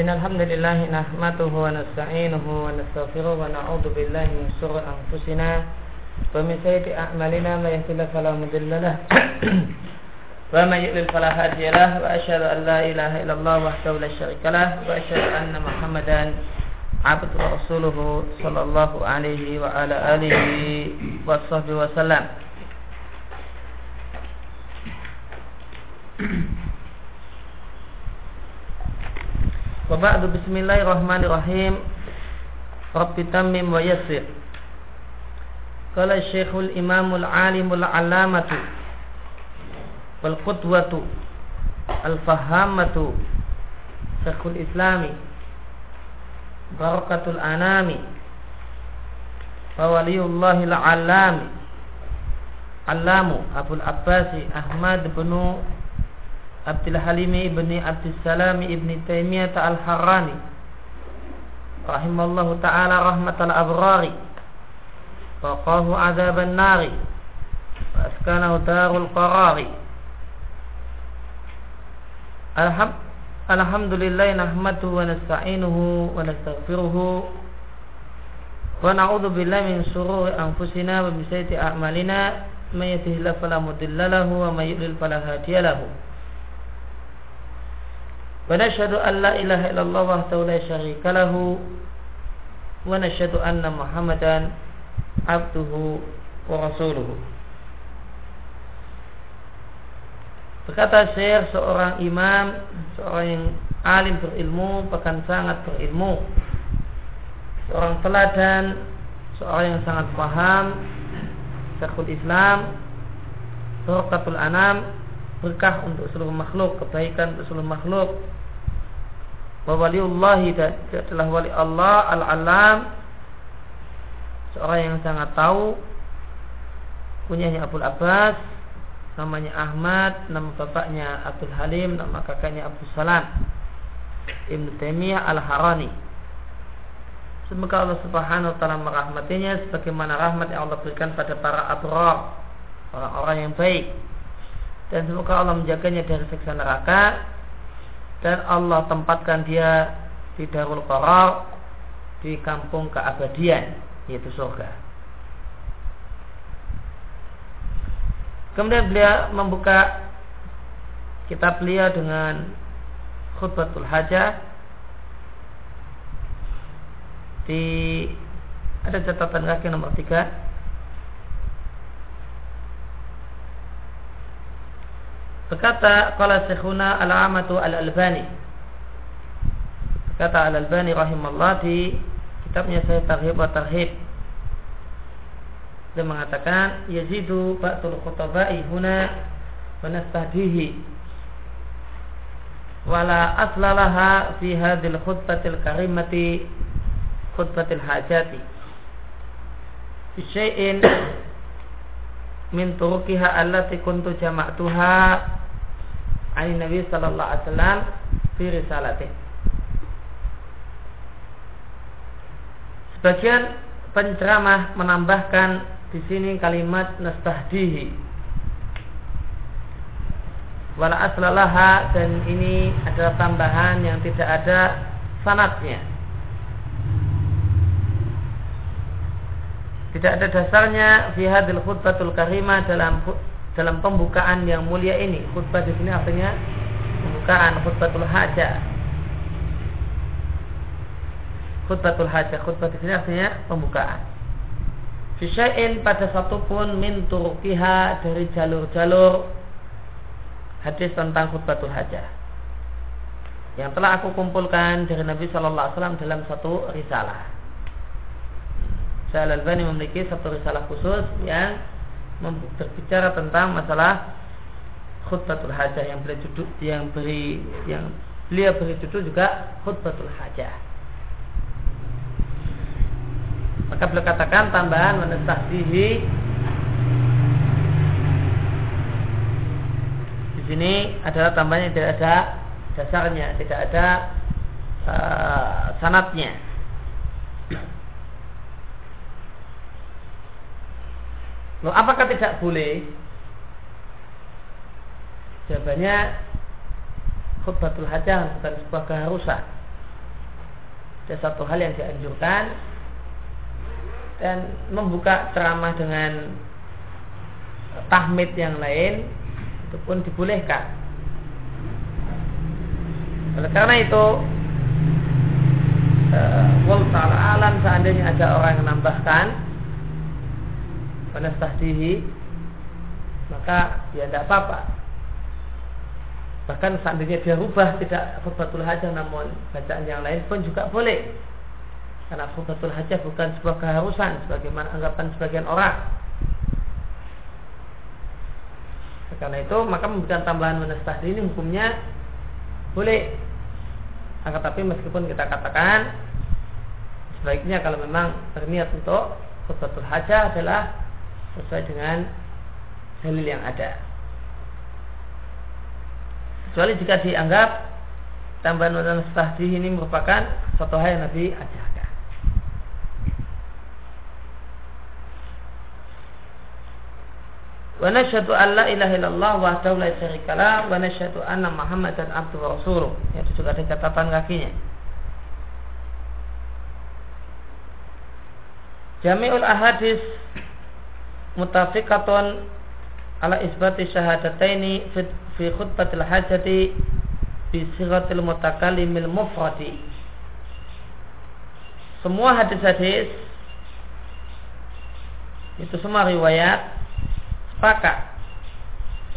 إن الحمد لله نحمده ونستعينه ونستغفره ونعوذ بالله من شرور أنفسنا ومن سيئات أعمالنا ما يهد الله فلا مضل له ومن يضلل فلا هادي له وأشهد أن لا إله إلا الله وحده لا شريك له وأشهد أن محمدا عبده ورسوله صلى الله عليه وعلى آله وصحبه وسلم. Wa ba'du bismillahirrahmanirrahim. Rabbi tammim wa yassir. Qala Syekhul Imamul Alimul Alamatu wal Qudwatu al Fahamatu Syekhul Islami Barakatul Anami wa waliyullahil alami Allamu Abdul Abbasi Ahmad bin Abdul Halimi ibni Abdul Salami ibni Taimiyah al-Harrani. Rahimallahu taala rahmatal abrari. Waqahu azaban nari wa askanahu darul qarari. Alham Alhamdulillah nahmaduhu wa nasta'inuhu wa nastaghfiruhu. Wa na'udzu billahi min shururi anfusina wa min sayyiati a'malina. May yahdihillahu fala mudilla lahu wa may yudlil fala hadiya lahu ونشهد أن لا إله إلا الله وحده لا شريك له ونشهد أن محمدا عبده ورسوله Berkata Syekh seorang imam, seorang yang alim berilmu, bahkan sangat berilmu. Seorang teladan, seorang yang sangat paham, Syekhul Islam, Sohkatul Anam, berkah untuk seluruh makhluk, kebaikan untuk seluruh makhluk, wa waliullahi adalah wali Allah al-alam. Seorang yang sangat tahu. Punyanya Abdul Abbas namanya Ahmad nama bapaknya Abdul Halim nama kakaknya Abdul Salam. Ibn Taimiyah al-Harani. Semoga Allah subhanahu wa ta'ala merahmatinya Sebagaimana rahmat yang Allah berikan pada para abrar Orang-orang yang baik. Dan semoga Allah menjaganya dari siksa neraka dan Allah tempatkan dia di Darul Qarar di kampung keabadian yaitu surga. Kemudian beliau membuka kitab beliau dengan khutbatul hajah di ada catatan kaki nomor tiga Berkata qala Syekhuna Al-Amatu Al-Albani. Berkata Al-Albani rahimallah di kitabnya saya Tarhib wa Tarhib. Dia mengatakan yazidu ba'dul khutaba'i huna wa wala aslalaha fi hadhil khutbatil karimati khutbatil hajati fi min turukiha allati kuntu jama'tuha ani Nabi sallallahu alaihi wasallam risalati. Sebagian penceramah menambahkan di sini kalimat nastahdihi wala aslalaha dan ini adalah tambahan yang tidak ada sanatnya tidak ada dasarnya fi hadil khutbatul karimah dalam dalam pembukaan yang mulia ini. Khutbah di sini artinya pembukaan khutbatul hajah. Khutbatul hajah, khutbah di sini artinya pembukaan. Fisya'in pada satupun min turukiha dari jalur-jalur hadis tentang khutbatul hajah yang telah aku kumpulkan dari Nabi Shallallahu Alaihi Wasallam dalam satu risalah. Syekh Al-Albani memiliki satu risalah khusus yang berbicara tentang masalah khutbatul hajah yang beliau judul yang beri yang beliau beri judul juga khutbatul hajah. Maka beliau katakan tambahan menestasihi di sini adalah tambahan yang tidak ada dasarnya, tidak ada uh, sanatnya. Loh, apakah tidak boleh? Jawabannya khutbatul hajah bukan sebuah keharusan. ada satu hal yang dianjurkan dan membuka ceramah dengan tahmid yang lain itu pun dibolehkan. Oleh karena itu Wal ta'ala alam seandainya ada orang yang menambahkan Wanastahdihi Maka ya tidak apa-apa. Bahkan seandainya dia rubah Tidak khutbatul hajah namun bacaan yang lain pun juga boleh. Karena khutbatul hajah bukan sebuah keharusan Sebagaimana anggapan sebagian orang. Karena itu maka memberikan tambahan wanastahdihi ini hukumnya Boleh. Akan tapi meskipun kita katakan sebaiknya kalau memang berniat untuk khutbatul hajah adalah sesuai dengan dalil yang ada. Kecuali jika dianggap tambahan dan tahdih ini merupakan suatu hal yang Nabi ajarkan. wa nasyhadu an la ilaha illallah wahdahu la syarika lah wa nasyhadu anna muhammadan abduhu wa rasuluh itu juga ada catatan kakinya Jami'ul ahadis mutafiqatun ala isbati syahadataini fi khutbatil hajati bi siratil mutakallimil mufradi. Semua hadis-hadis itu semua riwayat sepakat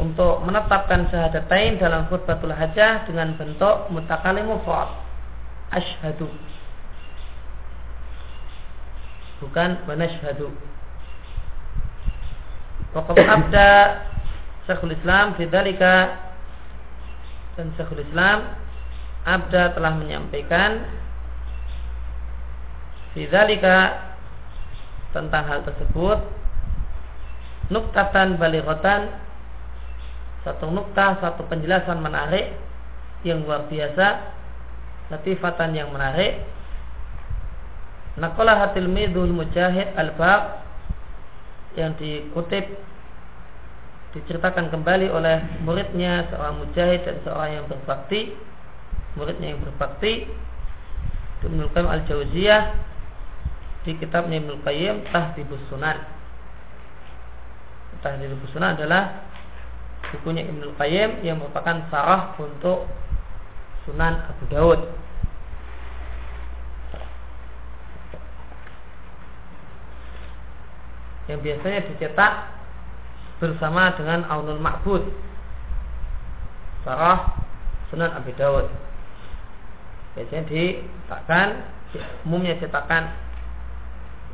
untuk menetapkan syahadatain dalam khutbatul hajah dengan bentuk mutakalim mufrad. Asyhadu. Bukan banashhadu Waqad abda Syekhul Islam Fidalika Dan Syekhul Islam Abda telah menyampaikan Fidalika Tentang hal tersebut. Nuktatan balighatan. Satu nukta satu penjelasan menarik yang luar biasa latifatan yang menarik. Naqalah hatil midul mujahid al-bab yang dikutip diceritakan kembali oleh muridnya seorang mujahid dan seorang yang berbakti muridnya yang berbakti Ibnu Qayyim al-Jauziyah di kitabnya Ibnu Qayyim Tahdhibus Sunan Tahdhib Sunnah adalah bukunya Ibnu Qayyim yang merupakan sarah untuk Sunan Abu Daud. Yang biasanya dicetak bersama dengan Aunul Ma'bud. Sarah Sunan Abu Daud. Biasanya dicetakkan umumnya cetakan.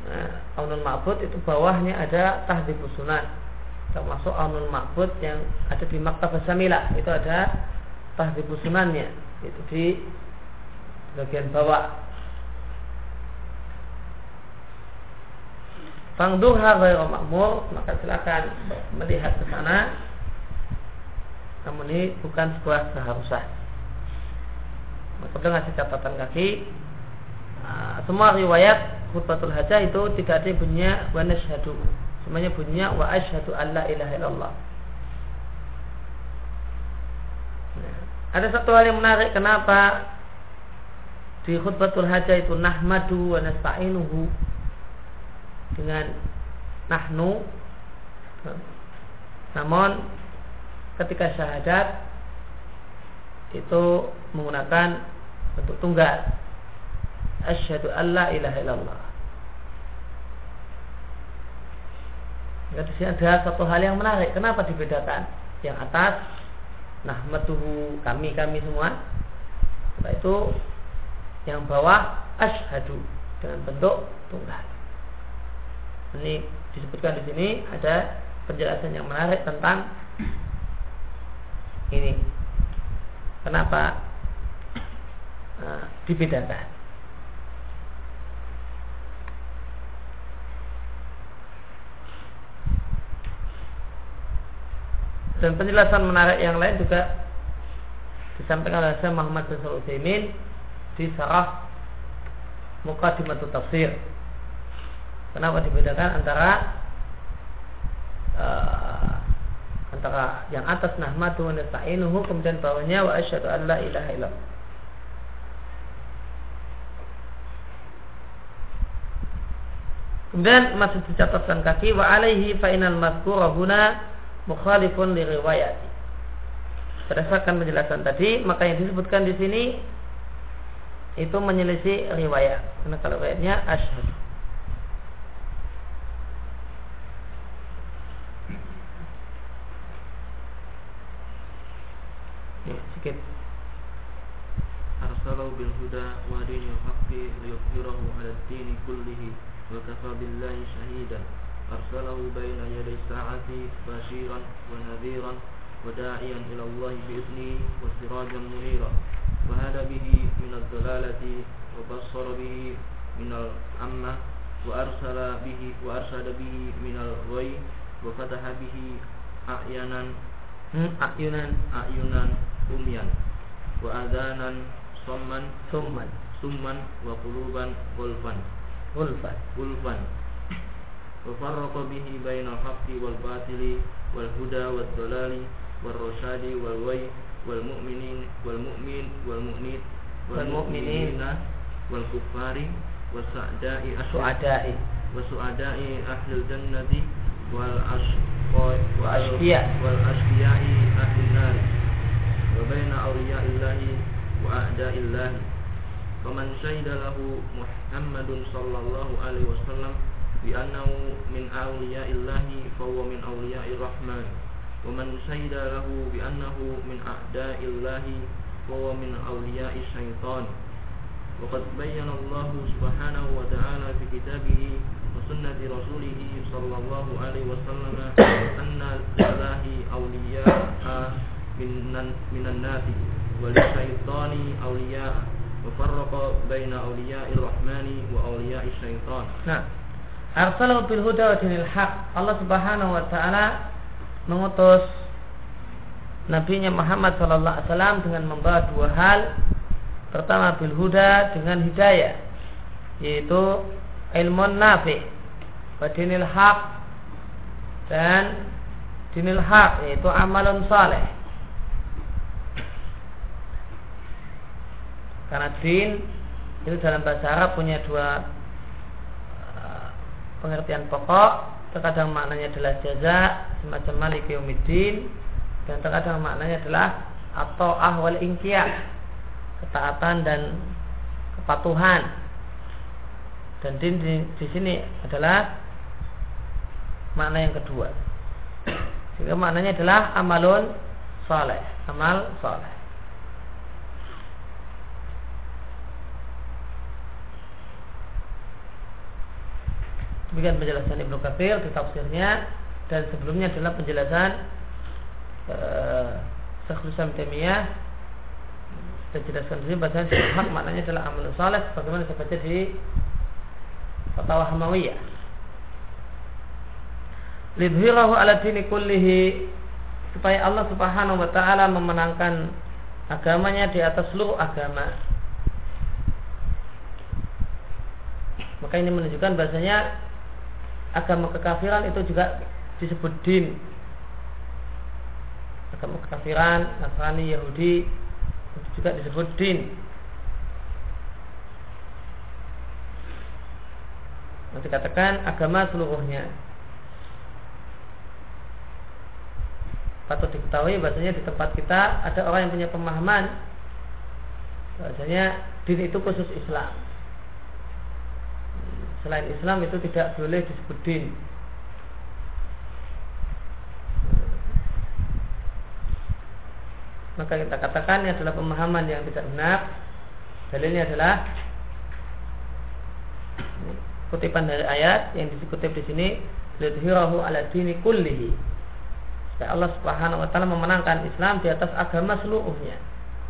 Nah, Aunul Ma'bud itu bawahnya ada Tahdhibus Sunan. Termasuk Aunul Ma'bud yang ada di Maktabah Samila itu ada tahdzib sunannya. Itu di bagian bawah Fangduha ghairu makmur maka silakan melihat ke sana. Namun ini bukan sebuah keharusan. Maka dengan catatan kaki ah, semua riwayat khutbatul hajah itu tidak ada bunyinya wa nasyhadu Semuanya bunyinya wa asyhadu alla ilaha illallah. Nah, ada satu hal yang menarik kenapa di khutbatul hajah itu nahmadu wa nasta'inuhu dengan nahnu namun ketika syahadat itu menggunakan bentuk tunggal asyhadu alla ilaha illallah Ya, di sini ada satu hal yang menarik. Kenapa dibedakan? Yang atas, nah metuhu kami kami semua. Setelah itu yang bawah ashadu dengan bentuk tunggal. Ini disebutkan di sini ada penjelasan yang menarik tentang ini. Kenapa nah, dibedakan? Dan penjelasan menarik yang lain juga disampaikan oleh Syekh Muhammad bin Sulaiman di Sarah Muqaddimatu Tafsir. Kenapa dibedakan antara uh, antara yang atas nahmatu wa nasta'inuhu kemudian bawahnya wa asyhadu an la ilaha illallah. Kemudian masih dicatatkan kaki wa alaihi fa inal mazkura huna mukhalifun li riwayat. Berdasarkan penjelasan tadi, maka yang disebutkan di sini itu menyelisih riwayat. Karena kalau riwayatnya asyhadu. Ya, sedikit. Arsalahu bil huda wa dinil haqqi liyudhhirahu 'ala ad-din kullihi wa kafa billahi shahidan. Arsalahu baina yaday sa'ati bashiran wa nadhiran wa da'iyan ila Allah bi idnihi wa sirajan munira. Wa hada bihi min ad-dalalati wa bassara bihi min al-amma wa arsala bihi wa somman summan summan wa quluban gulfan. Gulfan. Gulfan. Wa farraqa bihi bainal haqqi wal batili wal huda wad dalali wal rasyadi wal way wal mu'minin wal mu'min wal mu'nit wal mu'minina wal kuffari wa sa'da'i suadai. wa su'ada'i ahlil jannati wal ashqa Wa ashqiya. wal ashqiya'i ahlin nar. Wa baina awliya'illahi wa a'da'illahi faman syahida lahu Muhammadun sallallahu alaihi wasallam bi annahu min awliya'illahi fa huwa min awliya'ir rahman wa man syahida lahu bi annahu min a'da'illahi fa huwa min awliya'is syaitan وقد بين الله سبحانه وتعالى في كتابه وسنة رسوله صلى الله عليه وسلم أن لله أولياء من من الناس وللشيطان أولياء وفرق بين أولياء الرحمن وأولياء الشيطان Nah, arsalahu bil huda wa dinil haq. Allah Subhanahu wa taala mengutus Nabi Muhammad sallallahu alaihi wasallam dengan membawa dua hal. Pertama bil huda dengan hidayah, yaitu ilmu nafi wa dinil haq dan dinil haq yaitu amalun saleh. Karena din itu dalam bahasa Arab punya dua uh, pengertian pokok. Terkadang maknanya adalah jaza semacam malik yaumiddin dan terkadang maknanya adalah atau ahwal ingkiyah ketaatan dan kepatuhan. Dan din di, di sini adalah makna yang kedua. Sehingga maknanya adalah amalun saleh, amal saleh. Demikian penjelasan Ibnu Katsir di tafsirnya dan sebelumnya adalah penjelasan uh, Syekhul Islam saya jelaskan sini bahasanya hak maknanya adalah amal saleh bagaimana saya baca di Fatwa Hamawiyah. Lidhirahu ala dini kullihi supaya Allah Subhanahu wa taala memenangkan agamanya di atas seluruh agama. Maka ini menunjukkan bahasanya agama kekafiran itu juga disebut din. Agama kekafiran, Nasrani, Yahudi itu juga disebut din. Nanti katakan agama seluruhnya. Patut diketahui bahasanya di tempat kita ada orang yang punya pemahaman bahasanya din itu khusus Islam. Selain Islam itu tidak boleh disebut din. Maka kita katakan ini adalah pemahaman yang tidak benar. Dalilnya adalah kutipan dari ayat yang dikutip di sini lidhirahu ala dini kullihi supaya Allah Subhanahu wa taala memenangkan Islam di atas agama seluruhnya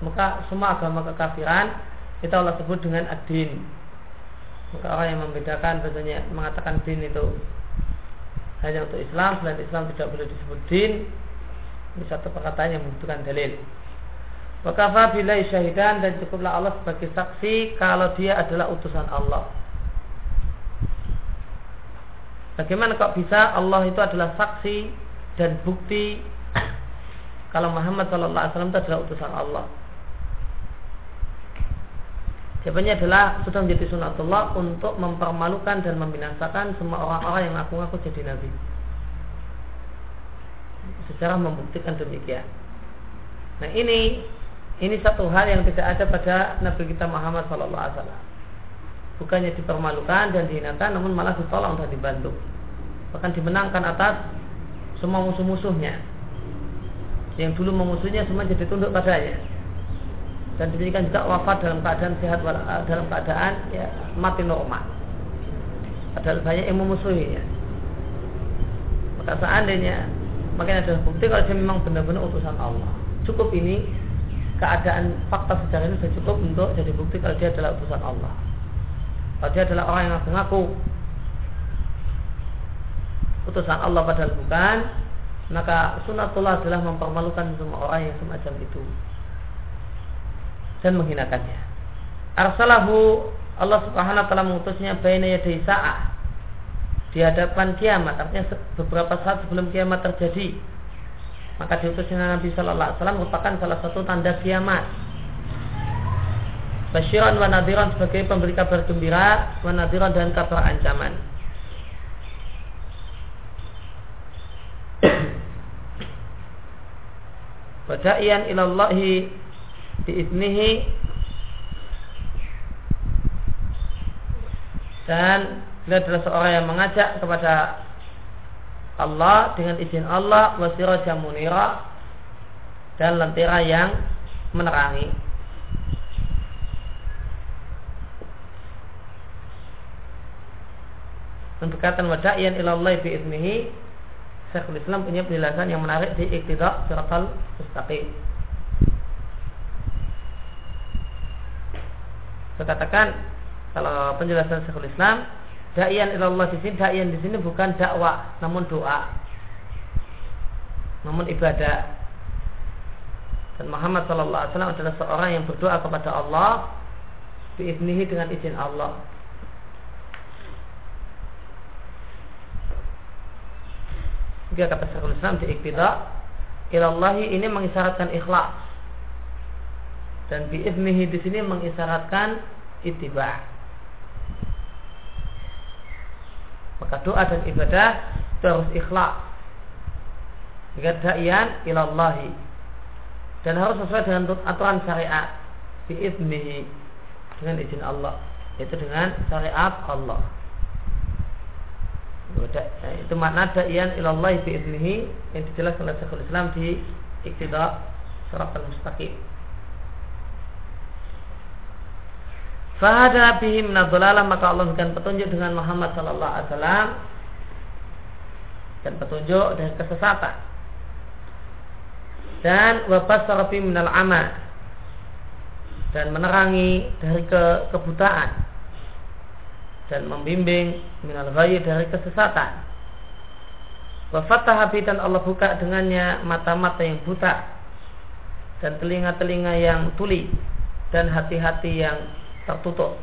maka semua agama kekafiran kita Allah sebut dengan ad-din maka orang yang membedakan bahasanya mengatakan din itu hanya untuk Islam selain Islam tidak boleh disebut din ini satu perkataan yang membutuhkan dalil Wakafa bila syahidan dan cukuplah Allah sebagai saksi kalau dia adalah utusan Allah. Bagaimana kok bisa Allah itu adalah saksi dan bukti kalau Muhammad Sallallahu Alaihi Wasallam itu adalah utusan Allah? Jawabannya adalah sudah menjadi sunatullah untuk mempermalukan dan membinasakan semua orang-orang yang ngaku-ngaku jadi nabi. Secara membuktikan demikian. Nah ini ini satu hal yang tidak ada pada Nabi kita Muhammad SAW. Bukannya dipermalukan dan dihinakan, namun malah ditolong dan dibantu. Bahkan dimenangkan atas semua musuh-musuhnya. Yang dulu memusuhnya semua jadi tunduk padanya. Dan demikian juga wafat dalam keadaan sehat dalam keadaan ya, mati normal. Padahal banyak yang memusuhinya. Maka seandainya makin ada bukti kalau dia memang benar-benar utusan Allah. Cukup ini keadaan fakta sejarah ini sudah cukup untuk jadi bukti kalau dia adalah utusan Allah. Kalau dia adalah orang yang ngaku-ngaku utusan Allah padahal bukan, maka sunatullah adalah mempermalukan semua orang yang semacam itu dan menghinakannya. Arsalahu Allah Subhanahu wa taala mengutusnya baina yaday sa'ah di hadapan kiamat artinya beberapa saat sebelum kiamat terjadi maka diutusnya Nabi Shallallahu Alaihi Wasallam merupakan salah satu tanda kiamat. Basyiran wa nadiran sebagai pemberi kabar gembira, wa nadiran dan kabar ancaman. Wada'iyan ilallahi biiznihi dan beliau adalah seorang yang mengajak kepada Allah dengan izin Allah wasiraja munira dan lentera yang menerangi. Dan berkatan wada'iyan ilallah bi'idnihi Syekhul Islam punya penjelasan yang menarik di Iqtidak Siratal Mustaqim Saya katakan kalau penjelasan Syekhul Islam Da'iyan ilallah di sini, da'iyan di sini bukan dakwah, namun doa. Namun ibadah. Dan Muhammad sallallahu alaihi wasallam adalah seorang yang berdoa kepada Allah biiznihi dengan izin Allah. Dia kata Syekhul Islam di Ilallahi ini mengisyaratkan ikhlas Dan biiznihi di sini mengisyaratkan itibah Maka doa dan ibadah itu harus ikhlas. Jika da'iyan ilallahi. Dan harus sesuai dengan aturan syariat. Biiznihi. Dengan izin Allah. Yaitu dengan syariat Allah. Itu makna da'iyan ilallahi biiznihi yang dijelaskan oleh Syekhul Islam di Iqtida Surat Al-Mustaqim Fahada bihim nadolalah maka Allah memberikan petunjuk dengan Muhammad Sallallahu Alaihi Wasallam. Dan petunjuk dari kesesatan. Dan wabas sarafi minal ama dan menerangi dari ke kebutaan. Dan membimbing minal ghayi dari kesesatan. Wafat dan Allah buka dengannya mata-mata yang buta. Dan telinga-telinga yang tuli. Dan hati-hati yang tertutup.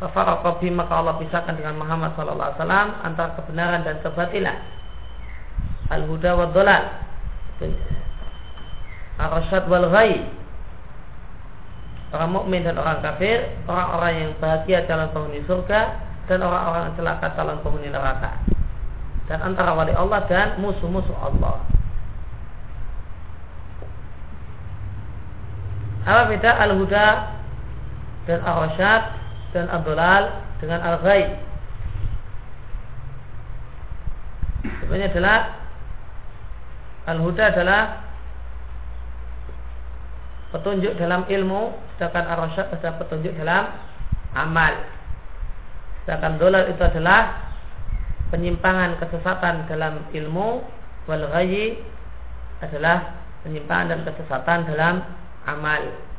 Fafaraqa maka Allah pisahkan dengan Muhammad sallallahu alaihi wasallam antara kebenaran dan kebatilan. Al-huda wa dhalal. Ar-rasyad wal ghai. Orang mukmin dan orang kafir, orang-orang yang bahagia calon penghuni surga dan orang-orang yang celaka calon penghuni neraka. Dan antara wali Allah dan musuh-musuh Allah. Apa beda al-huda dan ar-rasyad dan ad-dolal dengan al-ghaib. Sebenarnya adalah al-huda adalah petunjuk dalam ilmu, sedangkan ar-rasyad adalah petunjuk dalam amal. Sedangkan dolal itu adalah penyimpangan kesesatan dalam ilmu, wal adalah penyimpangan dan kesesatan dalam amal.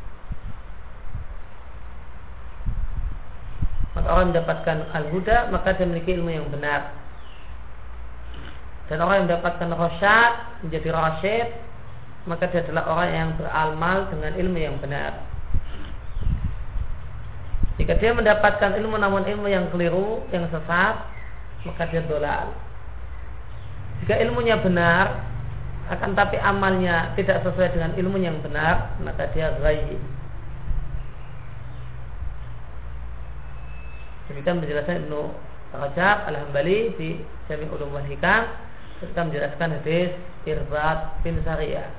Maka orang mendapatkan al-huda maka dia memiliki ilmu yang benar. Dan orang yang mendapatkan rasyad menjadi rasyid maka dia adalah orang yang beramal dengan ilmu yang benar. Jika dia mendapatkan ilmu namun ilmu yang keliru yang sesat maka dia dolal. Jika ilmunya benar akan tapi amalnya tidak sesuai dengan ilmu yang benar maka dia ghaib Demikian menjelaskan Ibnu Rajab Al-Hambali di Jami Ulum wal Hikam ketika menjelaskan hadis Irbat bin Sariyah.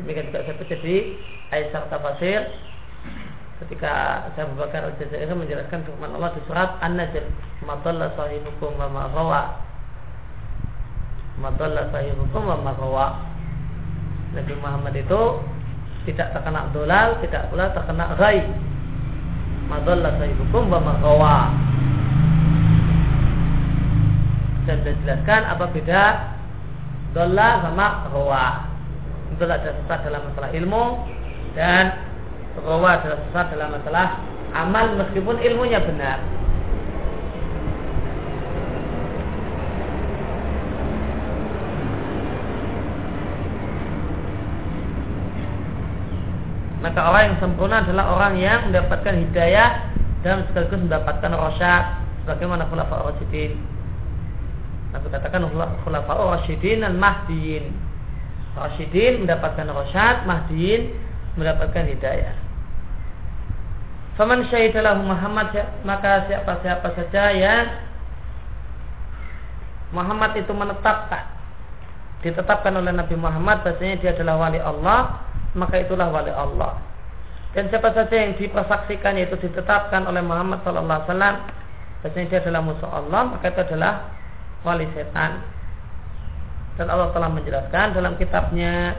Demikian juga saya baca di Aisyah Tafasir ketika saya Bakar Al-Jazair menjelaskan firman Allah di surat An-Najm madalla sahibukum wa ma rawa. Madalla sahibukum wa ma Nabi Muhammad itu tidak terkena dolal, tidak pula terkena ghai madallah sahibukum wa maqawa dan sudah jelaskan apa beda dola sama rawa itu adalah sesat dalam masalah ilmu dan rawa adalah sesat dalam masalah amal meskipun ilmunya benar maka orang yang sempurna adalah orang yang mendapatkan hidayah dan sekaligus mendapatkan rosyad sebagaimana khulafa rasyidin. Nabi katakan khulafa rasyidin dan mahdiin rasyidin mendapatkan rosyad mahdiin mendapatkan hidayah. Faman syahidalahu Muhammad maka siapa-siapa saja yang Muhammad itu menetapkan ditetapkan oleh Nabi Muhammad bahasanya dia adalah wali Allah maka itulah wali Allah. Dan siapa saja yang dipersaksikan yaitu ditetapkan oleh Muhammad Sallallahu Alaihi bahasanya dia adalah musuh Allah, maka itu adalah wali setan. Dan Allah telah menjelaskan dalam kitabnya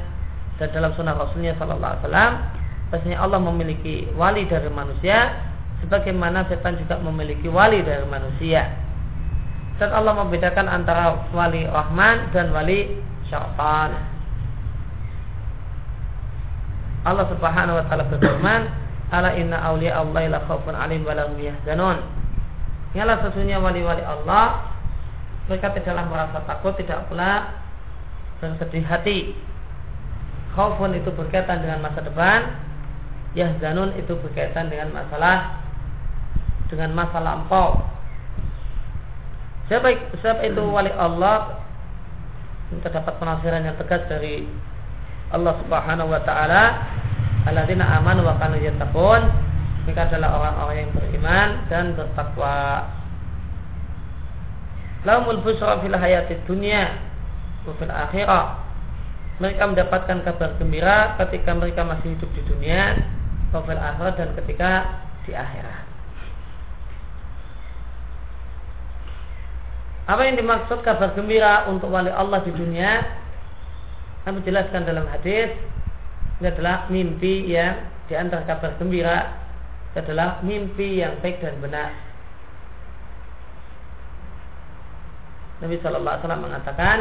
dan dalam sunnah Rasulnya Sallallahu Alaihi bahasanya Allah memiliki wali dari manusia, sebagaimana setan juga memiliki wali dari manusia. Dan Allah membedakan antara wali Rahman dan wali syaitan. Allah Subhanahu wa taala berfirman, "Ala inna awliya Allah la khaufun 'alaihim wa lahum yahzanun." Ialah sesungguhnya wali-wali Allah mereka tidaklah merasa takut, tidak pula bersedih hati. Khaufun itu berkaitan dengan masa depan, yahzanun itu berkaitan dengan masalah dengan masa lampau. Siapa, siapa itu wali Allah? Terdapat penafsiran yang tegas dari Allah Subhanahu wa taala alladzina amanu wa kanu yattaqun mereka adalah orang-orang yang beriman dan bertakwa. Lahumul busra fil hayati dunya wa fil akhirah. Mereka mendapatkan kabar gembira ketika mereka masih hidup di dunia, wa fil akhirah dan ketika di akhirat. Apa yang dimaksud kabar gembira untuk wali Allah di dunia? Kami jelaskan dalam hadis ini adalah mimpi yang di antara kabar gembira adalah mimpi yang baik dan benar. Nabi Shallallahu Alaihi Wasallam mengatakan,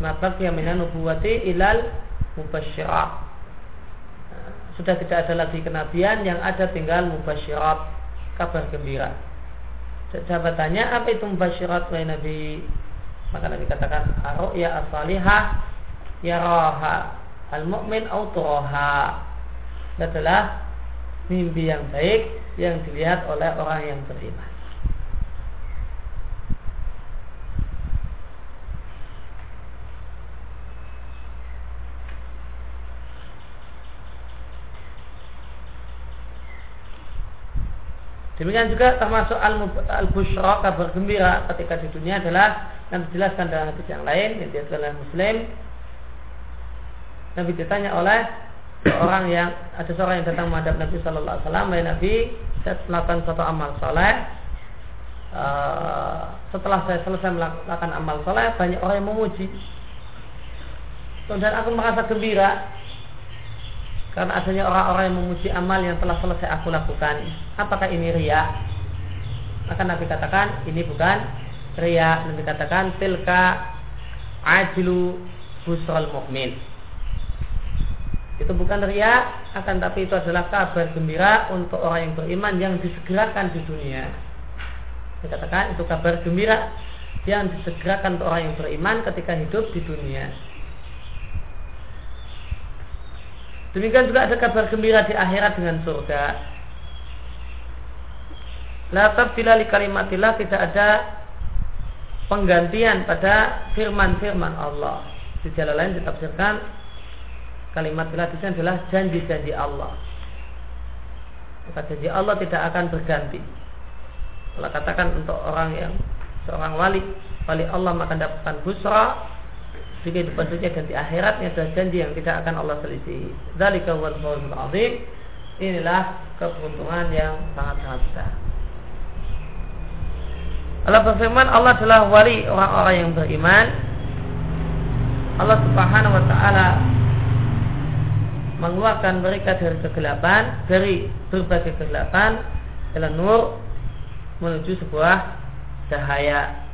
maka yang nubuwati ilal mubasyirat. Nah, sudah tidak ada lagi kenabian yang ada tinggal mubasyirat kabar gembira. Sahabat tanya apa itu mubasyirat oleh Nabi? Maka Nabi katakan, ya asalihah yaraha al-mu'min au adalah mimpi yang baik yang dilihat oleh orang yang beriman. Demikian juga termasuk al-bushra kabar gembira ketika di dunia adalah yang dijelaskan dalam hadis yang lain yang dijelaskan oleh Muslim Nabi ditanya oleh orang yang ada seorang yang datang menghadap Nabi Shallallahu Alaihi Wasallam, Nabi, saya melakukan suatu amal soleh. Uh, setelah saya selesai melakukan amal soleh, banyak orang yang memuji. Dan aku merasa gembira karena adanya orang-orang yang memuji amal yang telah selesai aku lakukan. Apakah ini ria? Maka Nabi katakan ini bukan ria. Nabi katakan tilka ajlu busral mukmin itu bukan ria akan tapi itu adalah kabar gembira untuk orang yang beriman yang disegerakan di dunia. Dikatakan itu kabar gembira yang disegerakan untuk orang yang beriman ketika hidup di dunia. Demikian juga ada kabar gembira di akhirat dengan surga. La tabdila li tidak ada penggantian pada firman-firman Allah. Di jalan lain ditafsirkan kalimat hadisnya adalah janji-janji Allah. maka janji Allah tidak akan berganti. Allah katakan untuk orang yang seorang wali, wali Allah maka dapatkan busra di kehidupan dunia dan di akhiratnya adalah janji yang tidak akan Allah selisih. Zalika wal fawzul azim. Inilah keberuntungan yang sangat-sangat besar. Allah berfirman Allah adalah wali orang-orang yang beriman. Allah Subhanahu wa taala mengeluarkan mereka dari kegelapan, dari berbagai kegelapan dalam nur menuju sebuah cahaya.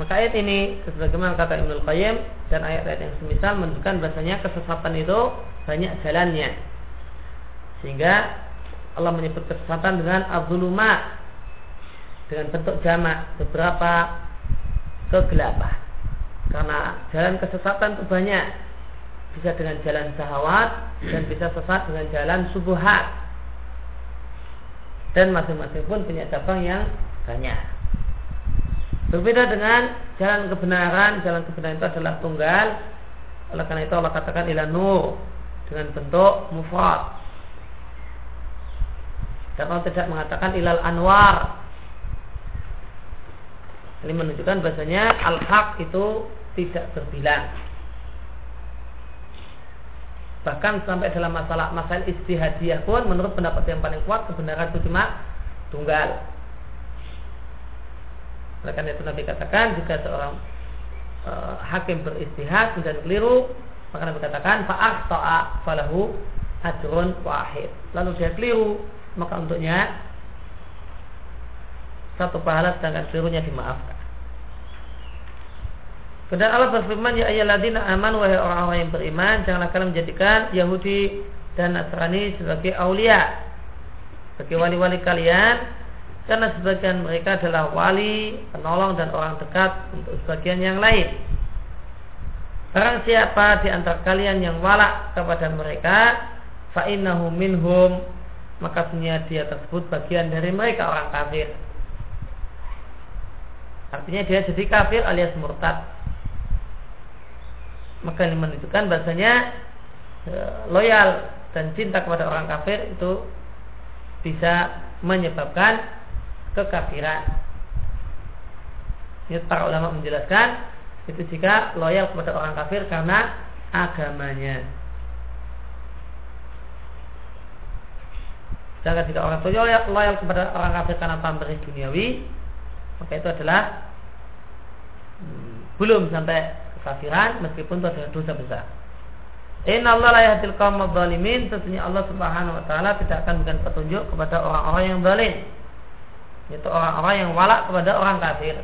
Maka ayat ini sebagaimana kata Ibnu Qayyim dan ayat-ayat yang semisal menunjukkan bahasanya kesesatan itu banyak jalannya. Sehingga Allah menyebut kesesatan dengan azulumat dengan bentuk jamak beberapa kegelapan. Karena jalan kesesatan itu banyak. Bisa dengan jalan syahwat dan bisa sesat dengan jalan subuhat. Dan masing-masing pun punya cabang yang banyak. Berbeda dengan jalan kebenaran, jalan kebenaran itu adalah tunggal. Oleh karena itu Allah katakan ila nur dengan bentuk mufrad. Dan Allah tidak mengatakan ilal anwar ini menunjukkan bahasanya al-haq itu tidak berbilang. Bahkan sampai dalam masalah masalah istihadiyah pun menurut pendapat yang paling kuat kebenaran itu cuma tunggal. Oleh itu Nabi katakan jika seorang e, hakim beristihad dan keliru maka Nabi katakan toa falahu ajrun wahid. Lalu dia keliru maka untuknya satu pahala sedangkan kelirunya dimaafkan. Kemudian Allah berfirman ya ayyuhalladzina aman wahai orang-orang yang beriman janganlah kalian menjadikan Yahudi dan Nasrani sebagai aulia sebagai wali-wali kalian karena sebagian mereka adalah wali, penolong dan orang dekat untuk sebagian yang lain. Barang siapa di antara kalian yang walak kepada mereka, fa'innahu minhum, maka dia tersebut bagian dari mereka orang kafir. Artinya dia jadi kafir alias murtad. Maka ini menunjukkan bahasanya e, loyal dan cinta kepada orang kafir itu bisa menyebabkan kekafiran. Ini para ulama menjelaskan itu jika loyal kepada orang kafir karena agamanya. Sedangkan jika orang itu loyal, loyal kepada orang kafir karena pamrih duniawi, maka itu adalah hmm, belum sampai kekafiran meskipun itu adalah dosa besar. Inna Allah la yahdil kaum zalimin Tentunya Allah subhanahu wa ta'ala tidak akan memberikan petunjuk kepada orang-orang yang zalim Yaitu orang-orang yang walak kepada orang kafir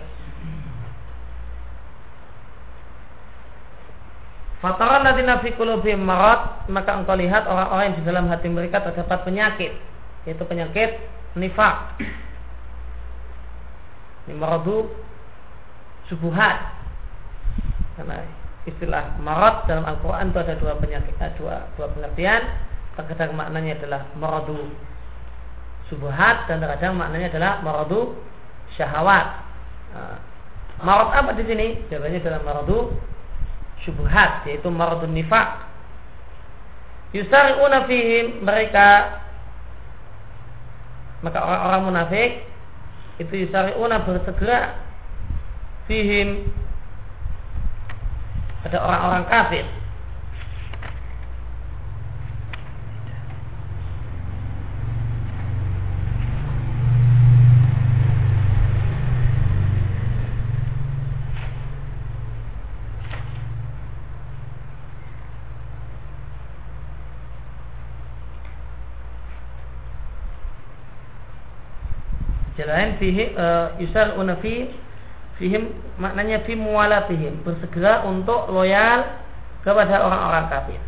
Fataran ladina fi qulubihim marad Maka engkau lihat orang-orang yang di dalam hati mereka terdapat penyakit Yaitu penyakit nifak ini maradu subuhat. Karena istilah marad dalam Al-Quran itu ada dua penyakit, eh, dua, dua pengertian. Terkadang maknanya adalah maradu subuhat dan terkadang maknanya adalah maradu syahwat. Nah, marad apa di sini? Jawabannya adalah maradu subuhat, yaitu maradun nifak. Yusari'una fihim mereka maka orang-orang munafik itu yusari'una bersegera fihim. Pada orang-orang kafir lain fihi uh, yusar unafi fihim maknanya fi muwalatihim bersegera untuk loyal kepada orang-orang kafir.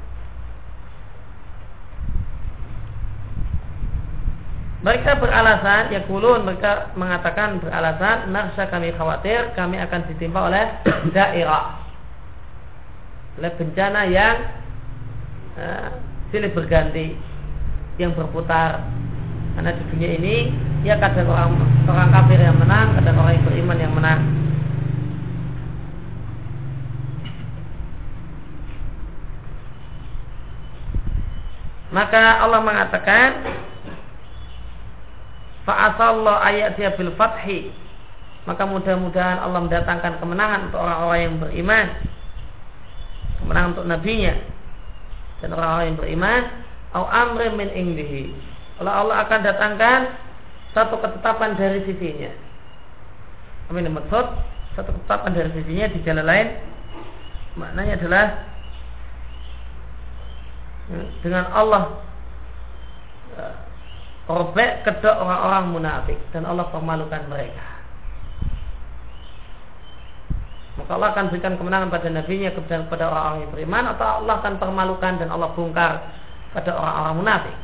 Mereka beralasan, ya kulun mereka mengatakan beralasan, nafsa kami khawatir kami akan ditimpa oleh daerah, oleh bencana yang uh, silih berganti, yang berputar. Karena di dunia ini ya kadang orang orang kafir yang menang, kadang orang yang beriman yang menang. Maka Allah mengatakan Fa'asallah ayat dia bil fathi. Maka mudah-mudahan Allah mendatangkan kemenangan untuk orang-orang yang beriman. Kemenangan untuk nabinya Dan orang-orang yang beriman. Au amri min indihi. Allah Allah akan datangkan Satu ketetapan dari sisinya Apa ini maksud? Satu ketetapan dari sisinya di jalan lain Maknanya adalah dengan Allah eh, robek kedok orang-orang munafik dan Allah permalukan mereka. Maka Allah akan berikan kemenangan pada nabinya kepada orang-orang yang beriman atau Allah akan permalukan dan Allah bongkar pada orang-orang munafik.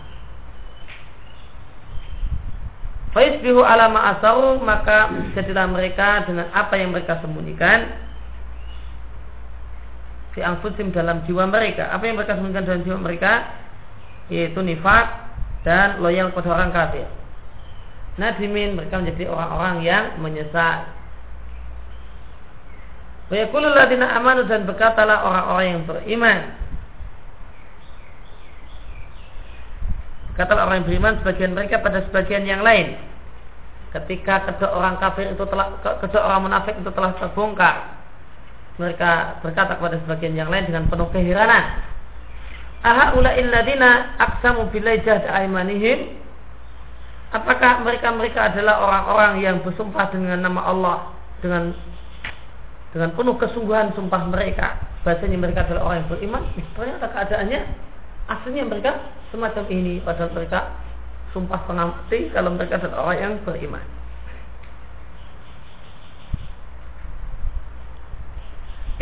Faisbihu ala ma'asaru maka jadilah mereka dengan apa yang mereka sembunyikan fi anfusim dalam jiwa mereka. Apa yang mereka sembunyikan dalam jiwa mereka yaitu nifak dan loyal kepada orang kafir. Nadimin mereka menjadi orang-orang yang menyesal. Wa yaqulu ladina amanu dan berkatalah orang-orang yang beriman. Katalah orang yang beriman sebagian mereka pada sebagian yang lain. Ketika kedua orang kafir itu telah kedua orang munafik itu telah terbongkar mereka berkata kepada sebagian yang lain dengan penuh keheranan. Aha ula'il ladina aksamu billahi jahda aimanihim apakah mereka-mereka adalah orang-orang yang bersumpah dengan nama Allah dengan dengan penuh kesungguhan sumpah mereka? Bahasanya mereka adalah orang yang beriman? Ternyata keadaannya aslinya mereka semacam ini padahal mereka sumpah pengamti kalau mereka adalah orang yang beriman.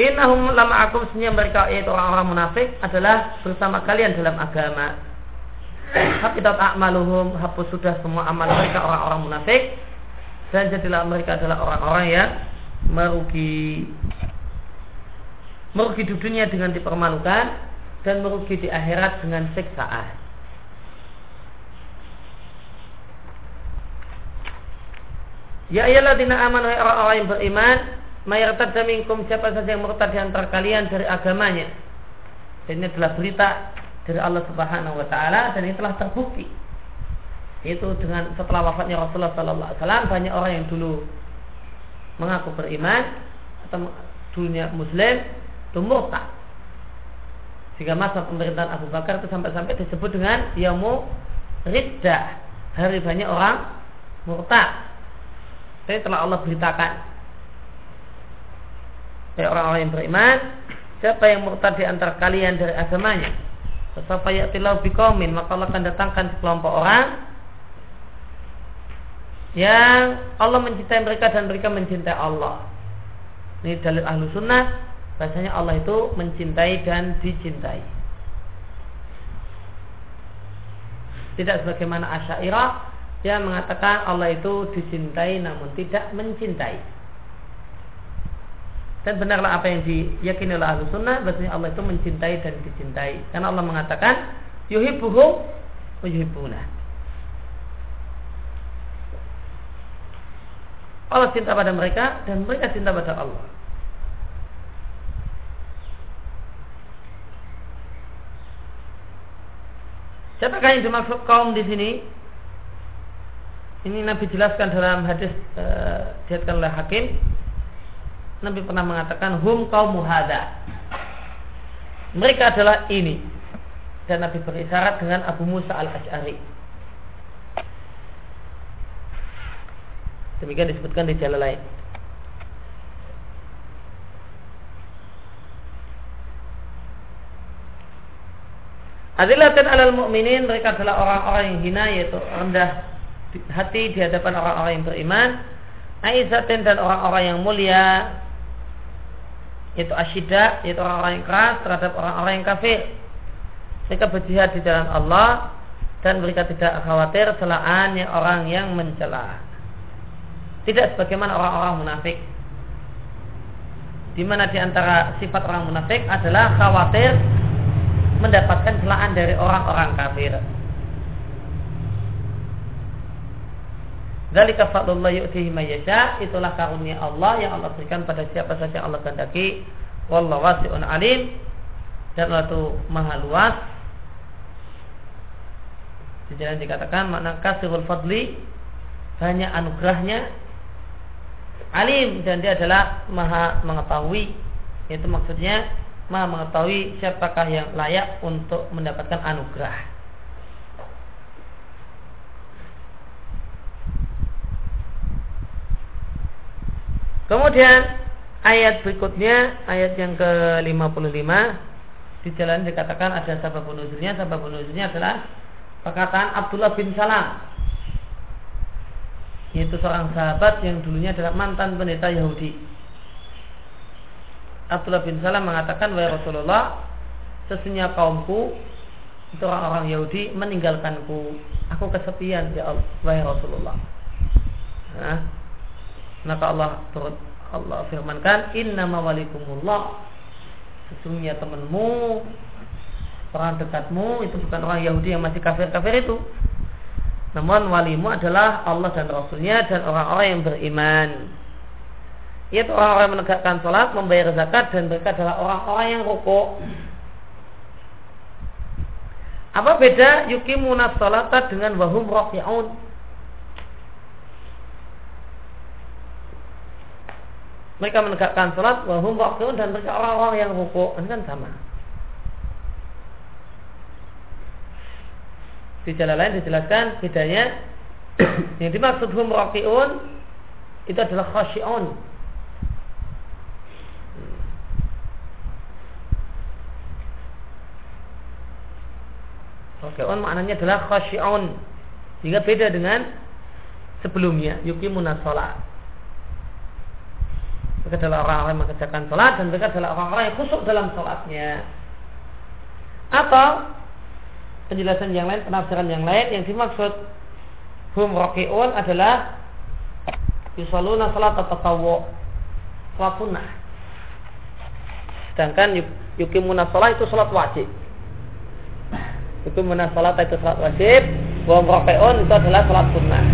Innahum lama aku sebenarnya mereka yaitu orang-orang munafik adalah bersama kalian dalam agama. Hakikat akmaluhum hapus sudah semua amal mereka orang-orang munafik. Dan jadilah mereka adalah orang-orang yang merugi. Merugi dunia dengan dipermalukan dan merugi di akhirat dengan siksaan. Ya ialah dina aman orang-orang yang beriman mayartad minkum siapa saja yang murtad di antara kalian dari agamanya. Dan ini adalah berita dari Allah Subhanahu wa taala dan ini telah terbukti. Itu dengan setelah wafatnya Rasulullah sallallahu alaihi wasallam banyak orang yang dulu mengaku beriman atau dulunya muslim itu murtad. Sehingga masa pemerintahan Abu Bakar itu sampai-sampai disebut dengan yamu riddah. Hari banyak orang murtad. Tapi telah Allah beritakan Hai orang-orang yang beriman Siapa yang murtad di antara kalian dari agamanya Siapa ya'tilau bikomin Maka Allah akan datangkan sekelompok orang Yang Allah mencintai mereka dan mereka mencintai Allah Ini dalil ahlu sunnah Bahasanya Allah itu mencintai dan dicintai. Tidak sebagaimana asyairah Yang mengatakan Allah itu dicintai namun tidak mencintai. Dan benarlah apa yang diyakini oleh ahlu sunnah Bahasanya Allah itu mencintai dan dicintai. Karena Allah mengatakan Yuhibbuhum wa Allah cinta pada mereka Dan mereka cinta pada Allah Siapakah yang dimaksud kaum di sini? Ini Nabi jelaskan dalam hadis uh, dihatkan oleh Hakim Nabi pernah mengatakan hum kaum muhada. Mereka adalah ini. Dan Nabi berisyarat dengan Abu Musa al-Ash'ari. Demikian disebutkan di jalan lain. Adilatan alal mu'minin mereka adalah orang-orang yang hina yaitu rendah hati di hadapan orang-orang yang beriman. Aizatin dan orang-orang yang mulia yaitu asyida yaitu orang-orang yang keras terhadap orang-orang yang kafir. Mereka berjihad di jalan Allah dan mereka tidak khawatir celaannya orang yang mencela. Tidak sebagaimana orang-orang munafik. Di mana di antara sifat orang munafik adalah khawatir mendapatkan celaan dari orang-orang kafir. Dzalika fadlullah yu'tihi mayyasha, itulah karunia Allah yang Allah berikan pada siapa saja Allah kehendaki. Wallahu wasi'un alim. Dan Allah itu maha luas Di jalan dikatakan makna kasirul fadli banyak anugerahnya alim dan dia adalah maha mengetahui itu maksudnya maha mengetahui siapakah yang layak untuk mendapatkan anugerah. Kemudian ayat berikutnya ayat yang ke-55 di jalan dikatakan ada sabab nuzulnya. Sabab nuzulnya adalah perkataan Abdullah bin Salam yaitu seorang sahabat yang dulunya adalah mantan pendeta Yahudi Abdullah bin Salam mengatakan wahai Rasulullah sesungguhnya kaumku itu orang-orang Yahudi meninggalkanku. Aku kesepian ya Allah wahai Rasulullah. Nah, maka Allah turut Allah firmankan inna mawalikumullah sesungguhnya temanmu orang dekatmu itu bukan orang Yahudi yang masih kafir-kafir itu. Namun walimu adalah Allah dan Rasulnya dan orang-orang yang beriman yaitu orang-orang menegakkan sholat membayar zakat dan mereka adalah orang-orang yang rukuk. Apa beda? Yukimuna sholata dengan wahum rakya'un mereka menegakkan sholat wahum waktu dan mereka orang-orang yang rukuk. Ini kan sama. Di jalan lain dijelaskan bedanya. Yang dimaksud hum rakiun itu adalah khasyi'un Rakiun maknanya adalah khasyi'un sehingga beda dengan sebelumnya yuqimuna sholat mereka adalah orang-orang yang mengerjakan sholat dan mereka adalah orang-orang yang khusyuk dalam sholatnya. Atau penjelasan yang lain, penafsiran yang lain yang dimaksud hum rokiun adalah yusaluna sholat tawo sholat sunnah. Sedangkan yukimuna sholat itu sholat wajib. Yukimuna sholat itu sholat wajib. Hum rokiun itu adalah sholat sunnah.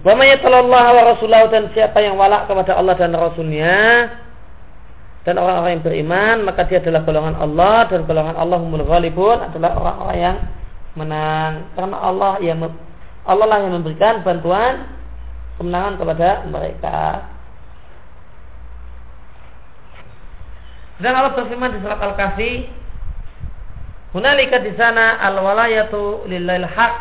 Wa may wa rasulahu dan siapa yang walak kepada Allah dan Rasulnya dan orang-orang yang beriman maka dia adalah golongan Allah dan golongan Allah humul ghalibun adalah orang-orang yang menang karena Allah yang Allah lah yang memberikan bantuan kemenangan kepada mereka. Dan Allah berfirman di surat Al-Kahfi, "Hunalika di sana al-walayatu lillahil haq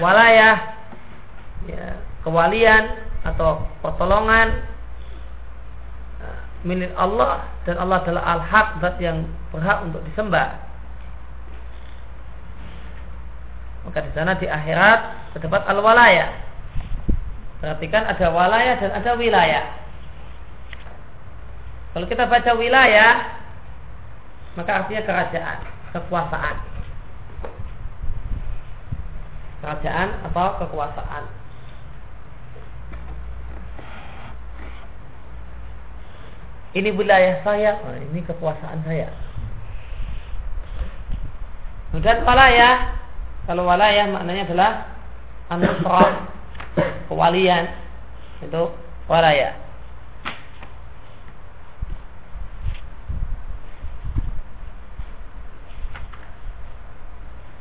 walayah ya, kewalian atau pertolongan uh, milik Allah dan Allah adalah al-haq zat yang berhak untuk disembah. Maka di sana di akhirat terdapat al-walayah. Perhatikan ada walayah dan ada wilayah. Kalau kita baca wilayah, maka artinya kerajaan, kekuasaan kerajaan atau kekuasaan. Ini wilayah saya, oh, ini kekuasaan saya. Dan walayah, kalau walayah maknanya adalah anusrah, kewalian, itu walayah.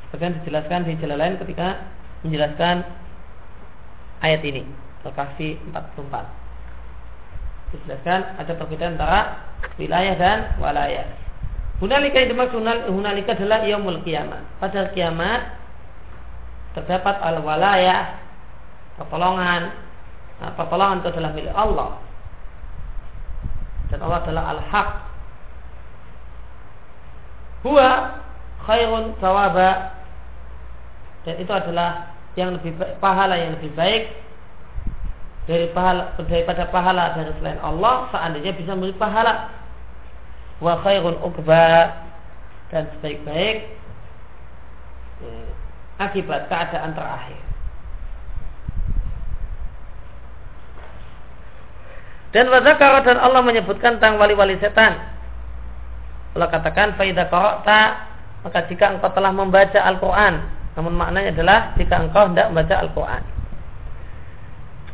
Bahkan dijelaskan di jalan lain ketika menjelaskan ayat ini. Al-Kahfi 44. Dijelaskan ada perbedaan antara wilayah dan walayah. Hunalika yang dimaksud hunalika adalah yaumul kiamat. Pada kiamat terdapat al-walayah pertolongan. Nah, pertolongan itu adalah milik Allah. Dan Allah adalah al-haq. Huwa khairun sawaba dan itu adalah yang lebih baik, pahala yang lebih baik dari pahala daripada pahala dari selain Allah seandainya bisa memberi pahala wa khairun uqba dan sebaik-baik eh, akibat keadaan terakhir dan wazakara dan Allah menyebutkan tentang wali-wali setan Allah katakan faidah qara'ta maka jika engkau telah membaca Al-Quran namun maknanya adalah jika engkau tidak membaca Al-Quran.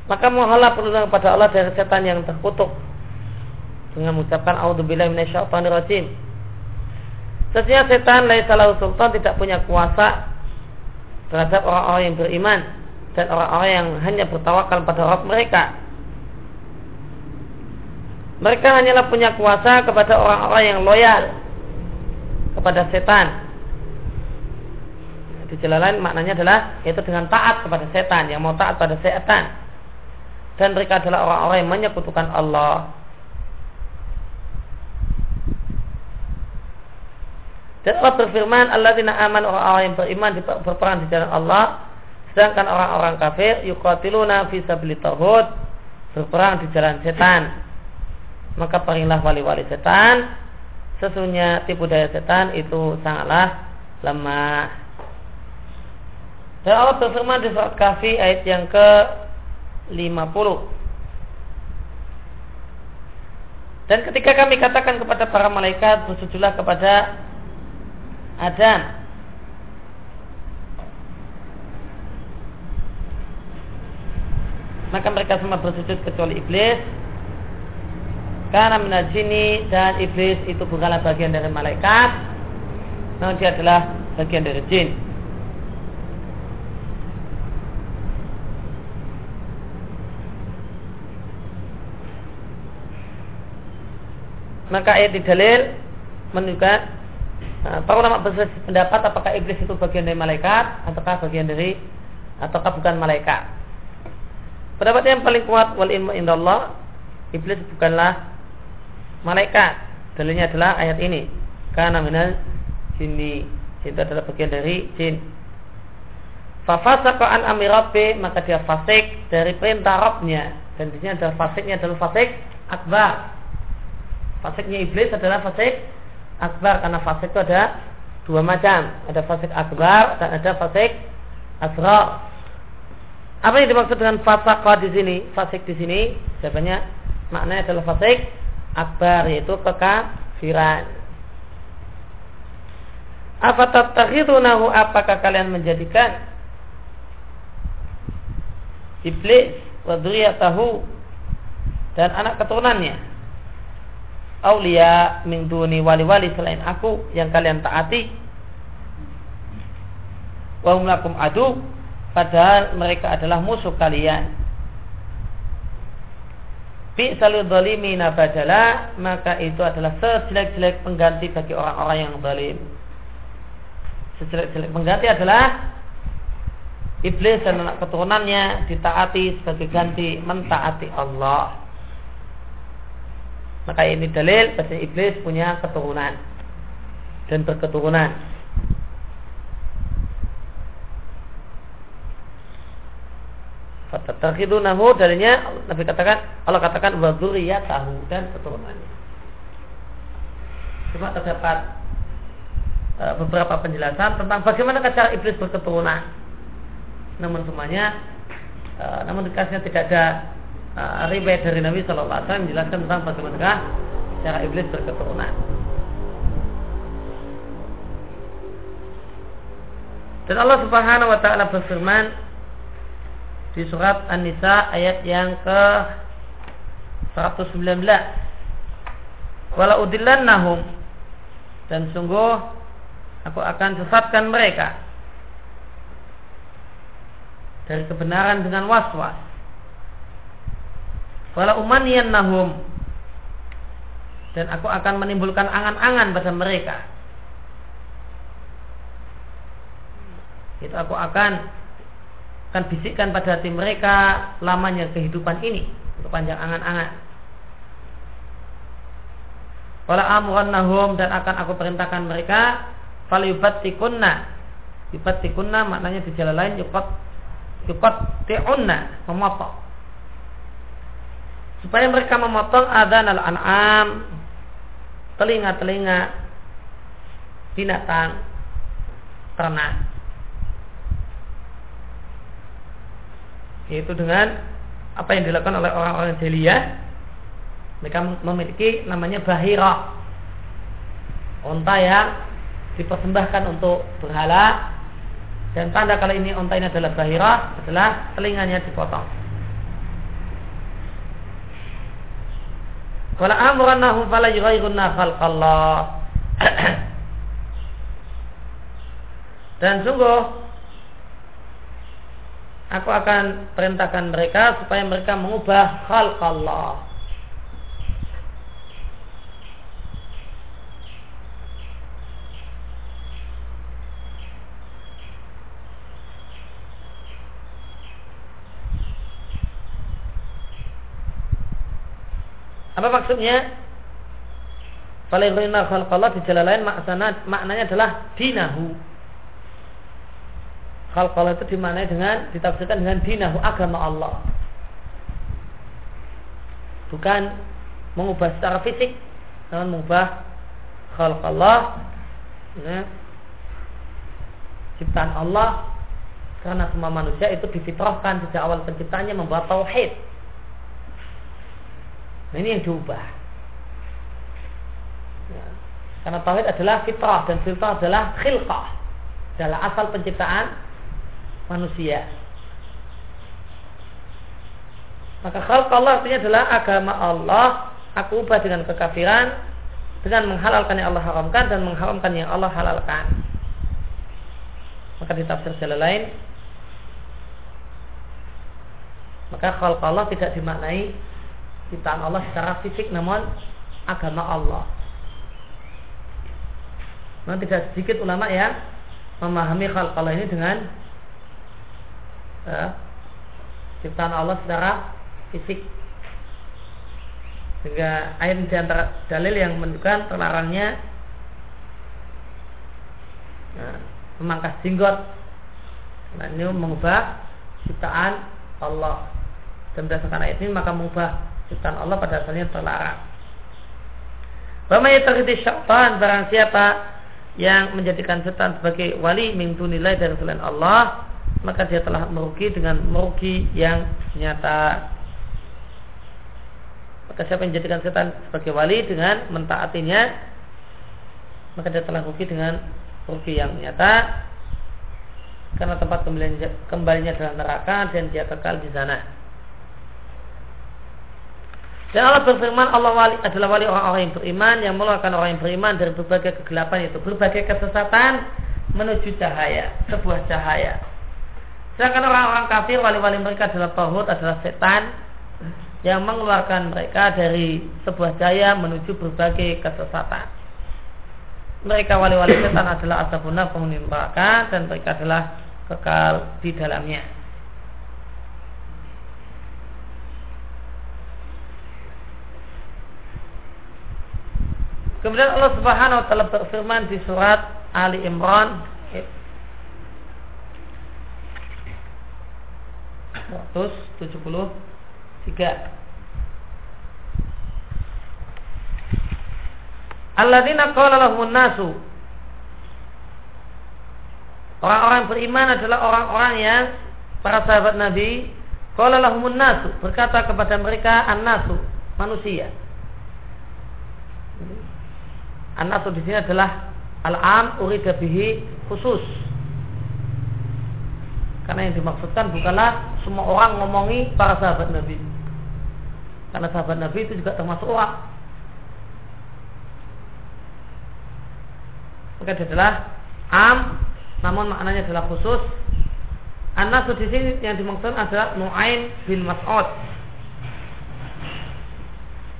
Maka mohonlah perlindungan kepada Allah dari setan yang terkutuk. dengan mengucapkan auzubillahi minasyaitonirrajim. Sesungguhnya setan laisa lahu sultan tidak punya kuasa terhadap orang-orang yang beriman dan orang-orang yang hanya bertawakal pada Rabb mereka. Mereka hanyalah punya kuasa kepada orang-orang yang loyal kepada setan. Di jalan lain maknanya adalah yaitu dengan taat kepada setan, yang mau taat pada setan. Dan mereka adalah orang-orang yang menyekutukan Allah. Dan Allah berfirman, Allah tidak aman orang-orang yang beriman berperang di jalan Allah, sedangkan orang-orang kafir yuqatiluna fi sabili berperang di jalan setan. Maka peringlah wali-wali setan, sesungguhnya tipu daya setan itu sangatlah lemah. Dan Allah berfirman di surat Kahfi ayat yang ke 50. Dan ketika kami katakan kepada para malaikat bersujudlah kepada Adam maka mereka semua bersujud kecuali iblis karena menajini dan iblis itu bukanlah bagian dari malaikat namun dia adalah bagian dari jin maka ayat di dalil menunjukkan Nah, para ulama pendapat apakah iblis itu bagian dari malaikat ataukah bagian dari ataukah bukan malaikat. Pendapat yang paling kuat wal ilmu indallah iblis bukanlah malaikat. Dalilnya adalah ayat ini. Karena minal jinni itu adalah bagian dari jin. Fafasaqa an amirabe maka dia fasik dari perintah Rabbnya dan di sini adalah fasiknya adalah fasik akbar. Fasiknya iblis adalah fasik akbar karena fasik itu ada dua macam, ada fasik akbar dan ada fasik asra. Apa yang dimaksud dengan fasik di sini? Fasik di sini jawabannya maknanya adalah fasik akbar yaitu kekafiran. Apa tattakhidunahu apakah kalian menjadikan iblis wa tahu dan anak keturunannya? Aulia min duni wali-wali selain aku yang kalian taati. Wa hum lakum adu padahal mereka adalah musuh kalian bi salul zalimina badala maka itu adalah sejelek-jelek pengganti bagi orang-orang yang zalim sejelek-jelek pengganti adalah iblis dan anak keturunannya ditaati sebagai ganti mentaati Allah maka ini dalil bahwa iblis punya keturunan dan berketurunan. Nahu dalilnya Nabi katakan Allah katakan wa tahu dan keturunannya. Cuma terdapat uh, beberapa penjelasan tentang bagaimana cara iblis berketurunan. Namun semuanya uh, namun dikasihnya tidak ada uh, riwayat dari Nabi Shallallahu Alaihi Wasallam menjelaskan tentang bagaimana cara iblis berketurunan. Dan Allah Subhanahu wa taala berfirman di surat An-Nisa ayat yang ke 119. Wala udillannahum dan sungguh aku akan sesatkan mereka dari kebenaran dengan was-was umaniyan nahum dan aku akan menimbulkan angan-angan pada mereka. Itu aku akan akan bisikkan pada hati mereka lamanya kehidupan ini panjang angan-angan. Wala nahum dan akan aku perintahkan mereka falyubatikunna. Yubatikunna maknanya di jalan lain yukat yukat ti'unna memotong supaya mereka memotong adzan al-an'am telinga-telinga binatang ternak yaitu dengan apa yang dilakukan oleh orang-orang jahiliyah. Mereka memiliki namanya bahira. Onta yang dipersembahkan untuk berhala. Dan tanda kalau ini onta ini adalah bahira adalah telinganya dipotong. Wala amrannahum fala yughayyirunna khalqallah. Dan sungguh aku akan perintahkan mereka supaya mereka mengubah khalqallah. Apa maksudnya? Falailina khalqallah di jalan lain maknanya adalah dinahu. Khalqallah itu dimaknai dengan ditafsirkan dengan dinahu agama Allah. Bukan mengubah secara fisik, namun mengubah khalqallah ya, ciptaan Allah karena semua manusia itu difitrahkan sejak awal penciptaannya membuat tauhid Nah, ini yang diubah. Ya. Karena tauhid adalah fitrah dan fitrah adalah khilqah. Adalah asal penciptaan manusia. Maka khalq Allah artinya adalah agama Allah aku ubah dengan kekafiran dengan menghalalkan yang Allah haramkan dan mengharamkan yang Allah halalkan. Maka di tafsir jalan lain maka khalq Allah tidak dimaknai ciptaan Allah secara fisik namun agama Allah. Nah, tidak sedikit ulama yang memahami hal kalau ini dengan ya, ciptaan Allah secara fisik. Sehingga ayat di antara dalil yang menunjukkan terlarangnya ya, memangkas jenggot. Nah, ini mengubah ciptaan Allah. Dan berdasarkan ayat ini maka mengubah ciptaan Allah pada asalnya terlarang. Bama yataridi syaitan barang siapa yang menjadikan setan sebagai wali min dunillah dan selain Allah maka dia telah merugi dengan merugi yang nyata. Maka siapa yang menjadikan setan sebagai wali dengan mentaatinya maka dia telah merugi dengan rugi yang nyata karena tempat kembalinya, adalah neraka dan dia kekal di sana. Dan Allah berfirman Allah wali, adalah wali orang-orang yang beriman yang mengeluarkan orang yang beriman dari berbagai kegelapan itu, berbagai kesesatan menuju cahaya, sebuah cahaya. Sedangkan orang-orang kafir wali-wali mereka adalah tauhid, adalah setan yang mengeluarkan mereka dari sebuah cahaya menuju berbagai kesesatan. Mereka wali-wali setan adalah asabuna penghuni neraka dan mereka adalah kekal di dalamnya. Kemudian Allah Subhanahu wa taala berfirman di surat Ali Imran 173 Alladzina qala lahumun nasu. Orang-orang beriman adalah orang-orang yang para sahabat Nabi. Qala lahumun nasu. Berkata kepada mereka an-nasu manusia. An-nasu di sini adalah al-am urida bihi khusus. Karena yang dimaksudkan bukanlah semua orang ngomongi para sahabat Nabi. Karena sahabat Nabi itu juga termasuk orang. Maka dia adalah am, namun maknanya adalah khusus. An-nasu di sini yang dimaksudkan adalah Nu'aim bin Mas'ud.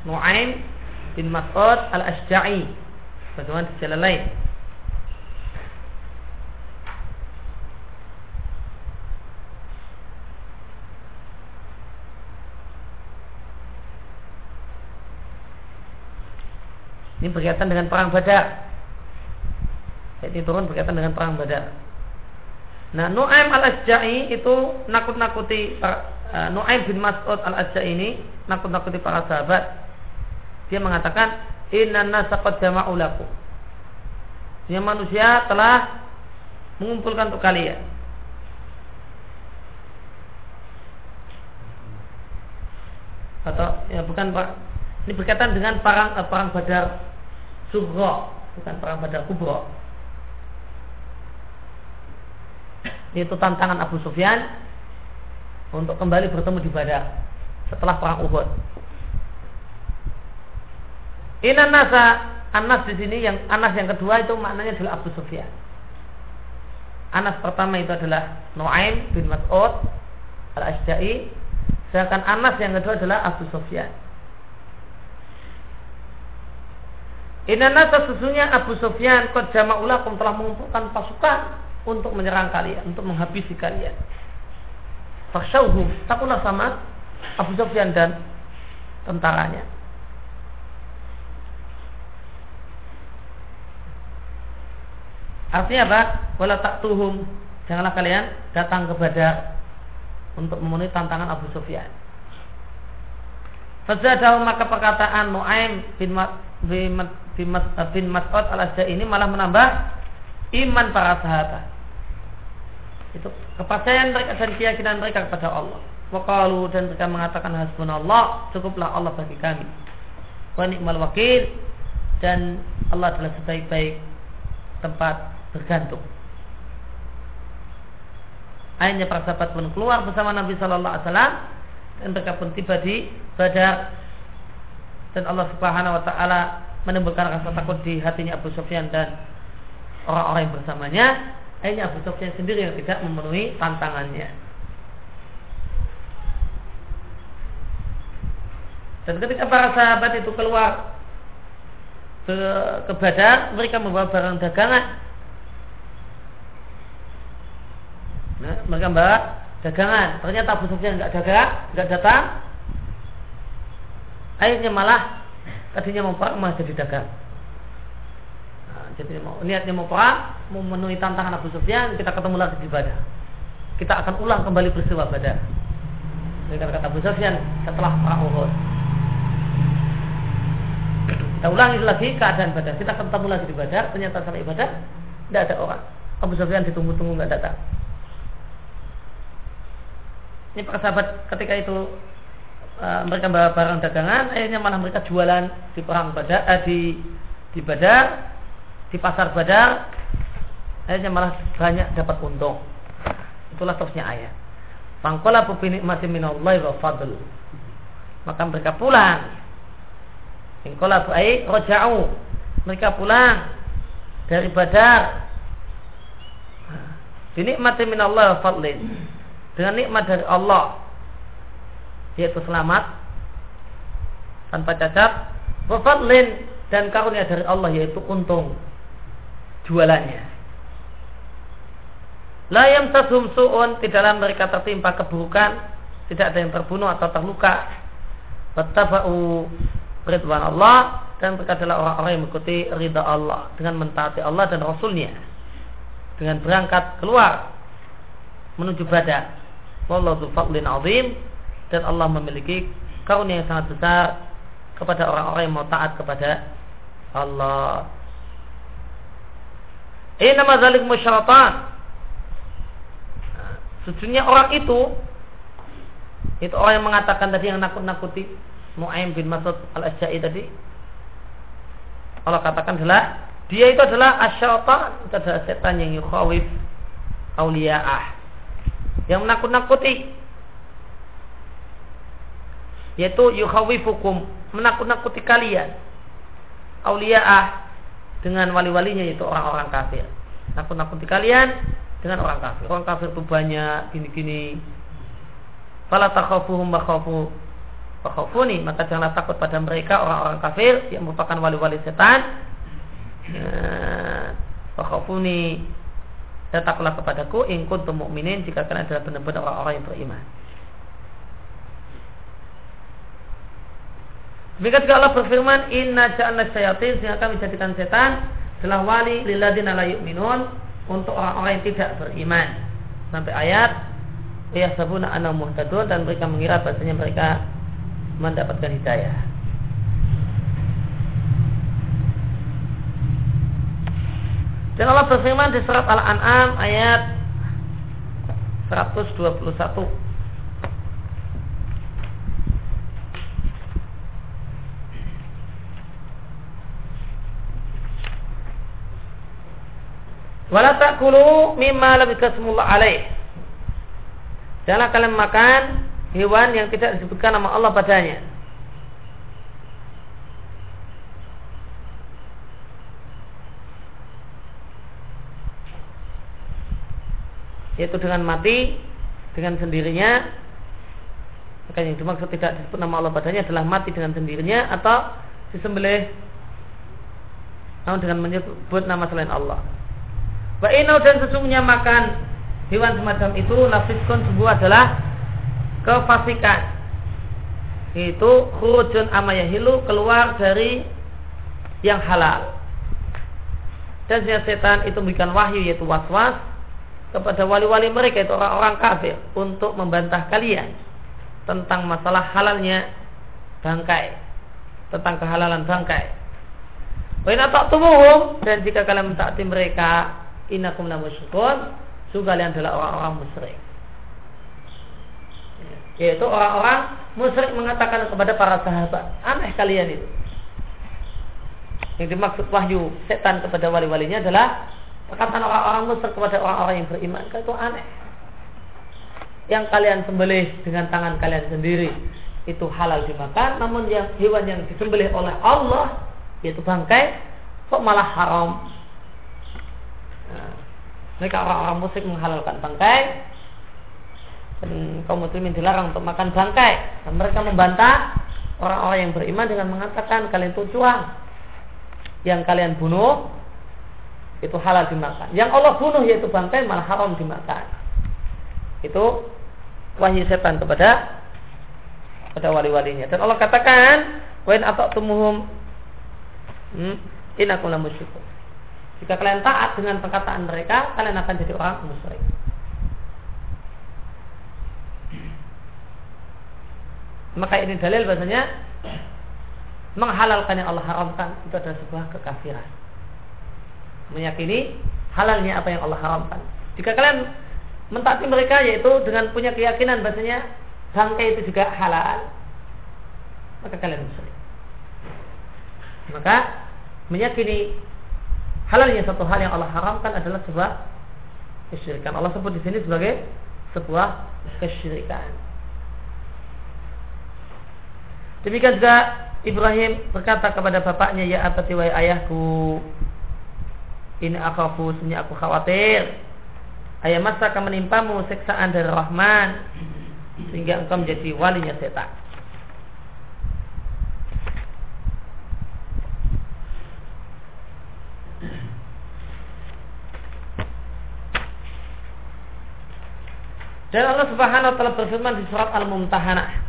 Nu'aim bin Mas'ud al-Ashja'i Bagaimana di lain? Ini berkaitan dengan perang Badar. Jadi turun berkaitan dengan perang Badar. Nah, Nu'aim al-Asja'i itu nakut-nakuti uh, Nu'aim bin Mas'ud al-Asja'i ini nakut-nakuti para sahabat. Dia mengatakan, Inna nasa qad jama'u lakum. Yang manusia telah mengumpulkan untuk kalian. Atau ya bukan Pak. Ini berkaitan dengan perang eh, perang Badar Surra, bukan perang Badar Kubra. Itu tantangan Abu Sufyan untuk kembali bertemu di Badar setelah perang Uhud. Inan nasa Anas di sini yang Anas yang kedua itu maknanya adalah Abu Sufyan. Anas pertama itu adalah Nuaim bin Mas'ud al-Asja'i. Sedangkan Anas yang kedua adalah Abu Sufyan. Inna sesungguhnya Abu Sufyan Kod jama'ulakum telah mengumpulkan pasukan Untuk menyerang kalian Untuk menghabisi kalian. Faksyauhum Takulah sama Abu Sufyan dan tentaranya. Artinya apa? Wala tuhum Janganlah kalian datang kepada Untuk memenuhi tantangan Abu Sufyan. Fazadahu maka perkataan Nu'aim bin bin Mas'ud al ini malah menambah iman para sahabat. Itu kepercayaan mereka dan keyakinan mereka kepada Allah. Wakalu dan mereka mengatakan hasbunallah cukuplah Allah bagi kami. Wa wakil dan Allah adalah sebaik-baik tempat bergantung. Akhirnya para sahabat pun keluar bersama Nabi Shallallahu Alaihi Wasallam dan mereka pun tiba di Badar dan Allah Subhanahu Wa Taala menimbulkan rasa takut di hatinya Abu Sufyan dan orang-orang yang bersamanya. Akhirnya Abu Sufyan sendiri yang tidak memenuhi tantangannya. Dan ketika para sahabat itu keluar ke, ke Badar mereka membawa barang dagangan. Nah, mereka membawa dagangan. Ternyata Abu Sufyan nggak dagang nggak datang akhirnya malah tadinya mau perang malah jadi dagang. Nah, jadi mau niatnya mau perang, mau memenuhi tantangan Abu Sufyan, kita ketemu lagi di Badar. Kita akan ulang kembali peristiwa Badar. Ini kata Abu Sufyan setelah perang Uhud. Kita ulangi lagi keadaan Badar. Kita ketemu lagi di Badar, ternyata sampai Badar tidak ada orang. Abu Sufyan ditunggu-tunggu nggak datang. Ini para sahabat ketika itu Eh, mereka bawa barang dagangan, akhirnya malah mereka jualan di perang badar, eh, di di badar, di pasar badar, akhirnya malah banyak dapat untung. Itulah terusnya ayat. Fangkola bubini masih minallahi wa fadl. Maka mereka pulang. Fangkola bu'ai roja'u. Mereka pulang dari badar. Dinikmati minallahi wa fadlin. Dengan nikmat dari Allah yaitu selamat tanpa cacat wafadlin dan karunia dari Allah yaitu untung jualannya. La yamsashum su'un tidaklah mereka tertimpa keburukan tidak ada yang terbunuh atau terluka. Wattaba'u ridwan Allah dan mereka adalah orang-orang yang mengikuti ridha Allah dengan mentaati Allah dan Rasulnya. Dengan berangkat keluar menuju badan. Wallahu fadlin azim dan Allah memiliki karunia yang sangat besar kepada orang-orang yang mau taat kepada Allah. Ini nama zalik musyaratan. Sejujurnya orang itu itu orang yang mengatakan tadi yang nakut-nakuti Mu'aim bin Masud al-Asja'i tadi Allah katakan adalah dia itu adalah asyaitan itu adalah setan yang yukhawif auliya'ah yang menakut-nakuti yaitu yukhawifukum menakut-nakuti kalian. Auliya'ah dengan wali-walinya yaitu orang-orang kafir. Nakut-nakuti kalian dengan orang kafir. Orang kafir itu banyak gini-gini. Fala takhafuhum bakhafu maka janganlah takut pada mereka orang-orang kafir yang merupakan wali-wali setan. Fakhafuni dan takutlah kepadaku in kuntum mu'minin jika kalian adalah benar-benar orang-orang yang beriman Demikian juga Allah berfirman, Inna ja'alna syayatin sehingga kami jadikan setan adalah wali lilladina la yu'minun untuk orang-orang yang tidak beriman. Sampai ayat ya sabuna anna muhtadun dan mereka mengira bahasanya mereka mendapatkan hidayah. Dan Allah berfirman di surat Al-An'am ayat 121 Wala ta'kulu mimma lam yuzkasmullah alaih. Janganlah kalian makan hewan yang tidak disebutkan nama Allah padanya. Yaitu dengan mati dengan sendirinya maka yang dimaksud tidak disebut nama Allah padanya adalah mati dengan sendirinya atau disembelih namun dengan menyebut nama selain Allah. Wa inau dan sesungguhnya makan hewan semacam itu nafiskun sebuah adalah kefasikan. Itu khurujun amayahilu keluar dari yang halal. Dan setan itu memberikan wahyu yaitu was-was kepada wali-wali mereka itu orang-orang kafir untuk membantah kalian tentang masalah halalnya bangkai, tentang kehalalan bangkai. Wa tumuhum dan jika kalian mentaati mereka innakum la musyrikun, sungguh kalian adalah orang-orang musyrik. Yaitu orang-orang musyrik mengatakan kepada para sahabat, aneh kalian itu. Yang dimaksud wahyu setan kepada wali-walinya adalah perkataan orang-orang musyrik kepada orang-orang yang beriman. Itu aneh. Yang kalian sembelih dengan tangan kalian sendiri itu halal dimakan, namun yang hewan yang disembelih oleh Allah yaitu bangkai kok malah haram. Mereka orang-orang musyrik menghalalkan bangkai dan kaum muslimin dilarang untuk makan bangkai dan mereka membantah orang-orang yang beriman dengan mengatakan kalian itu cuang yang kalian bunuh itu halal dimakan. Yang Allah bunuh yaitu bangkai malah haram dimakan. Itu wahyu setan kepada kepada wali-walinya. Dan Allah katakan, "Wain atau tumuhum hmm, inakum musyrik." Jika kalian taat dengan perkataan mereka, kalian akan jadi orang musyrik. Maka ini dalil bahasanya menghalalkan yang Allah haramkan itu adalah sebuah kekafiran. Meyakini halalnya apa yang Allah haramkan. Jika kalian mentaati mereka yaitu dengan punya keyakinan bahasanya bangkai itu juga halal, maka kalian musyrik. Maka meyakini halalnya satu hal yang Allah haramkan adalah sebuah kesyirikan. Allah sebut di sini sebagai sebuah kesyirikan. Demikian juga Ibrahim berkata kepada bapaknya, Ya abati wa ayahku, ini akhafu, sebenarnya aku khawatir. Ayah masa akan menimpamu siksaan dari Rahman, sehingga engkau menjadi walinya setan. Dan Allah Subhanahu wa taala berfirman di surat Al-Mumtahanah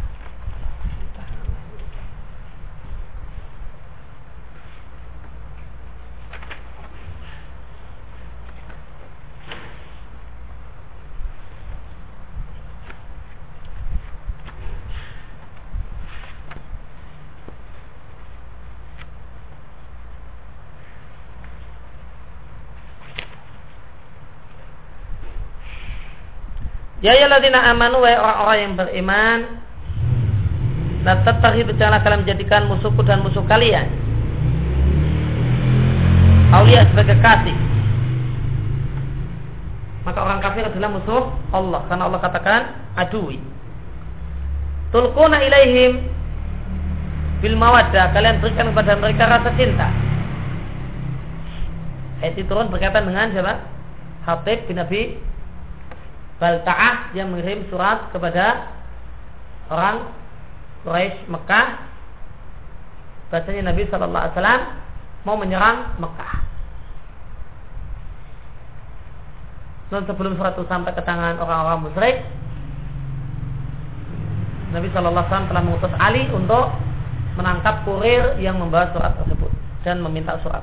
Ya ladina amanu wa orang-orang yang beriman. La tattahi berjalan kalian menjadikan musuhku dan musuh kalian. Aulia sebagai kasih. Maka orang kafir adalah musuh Allah. Karena Allah katakan adui. Tulkuna ilaihim Bil mawaddah. Kalian berikan kepada mereka rasa cinta. Ayat itu turun berkaitan dengan siapa? Habib bin Abi Balta'ah yang mengirim surat kepada orang Quraisy Mekah bahasanya Nabi Shallallahu Alaihi Wasallam mau menyerang Mekah. Dan sebelum surat itu sampai ke tangan orang-orang musyrik, Nabi Shallallahu Alaihi Wasallam telah mengutus Ali untuk menangkap kurir yang membawa surat tersebut dan meminta surat.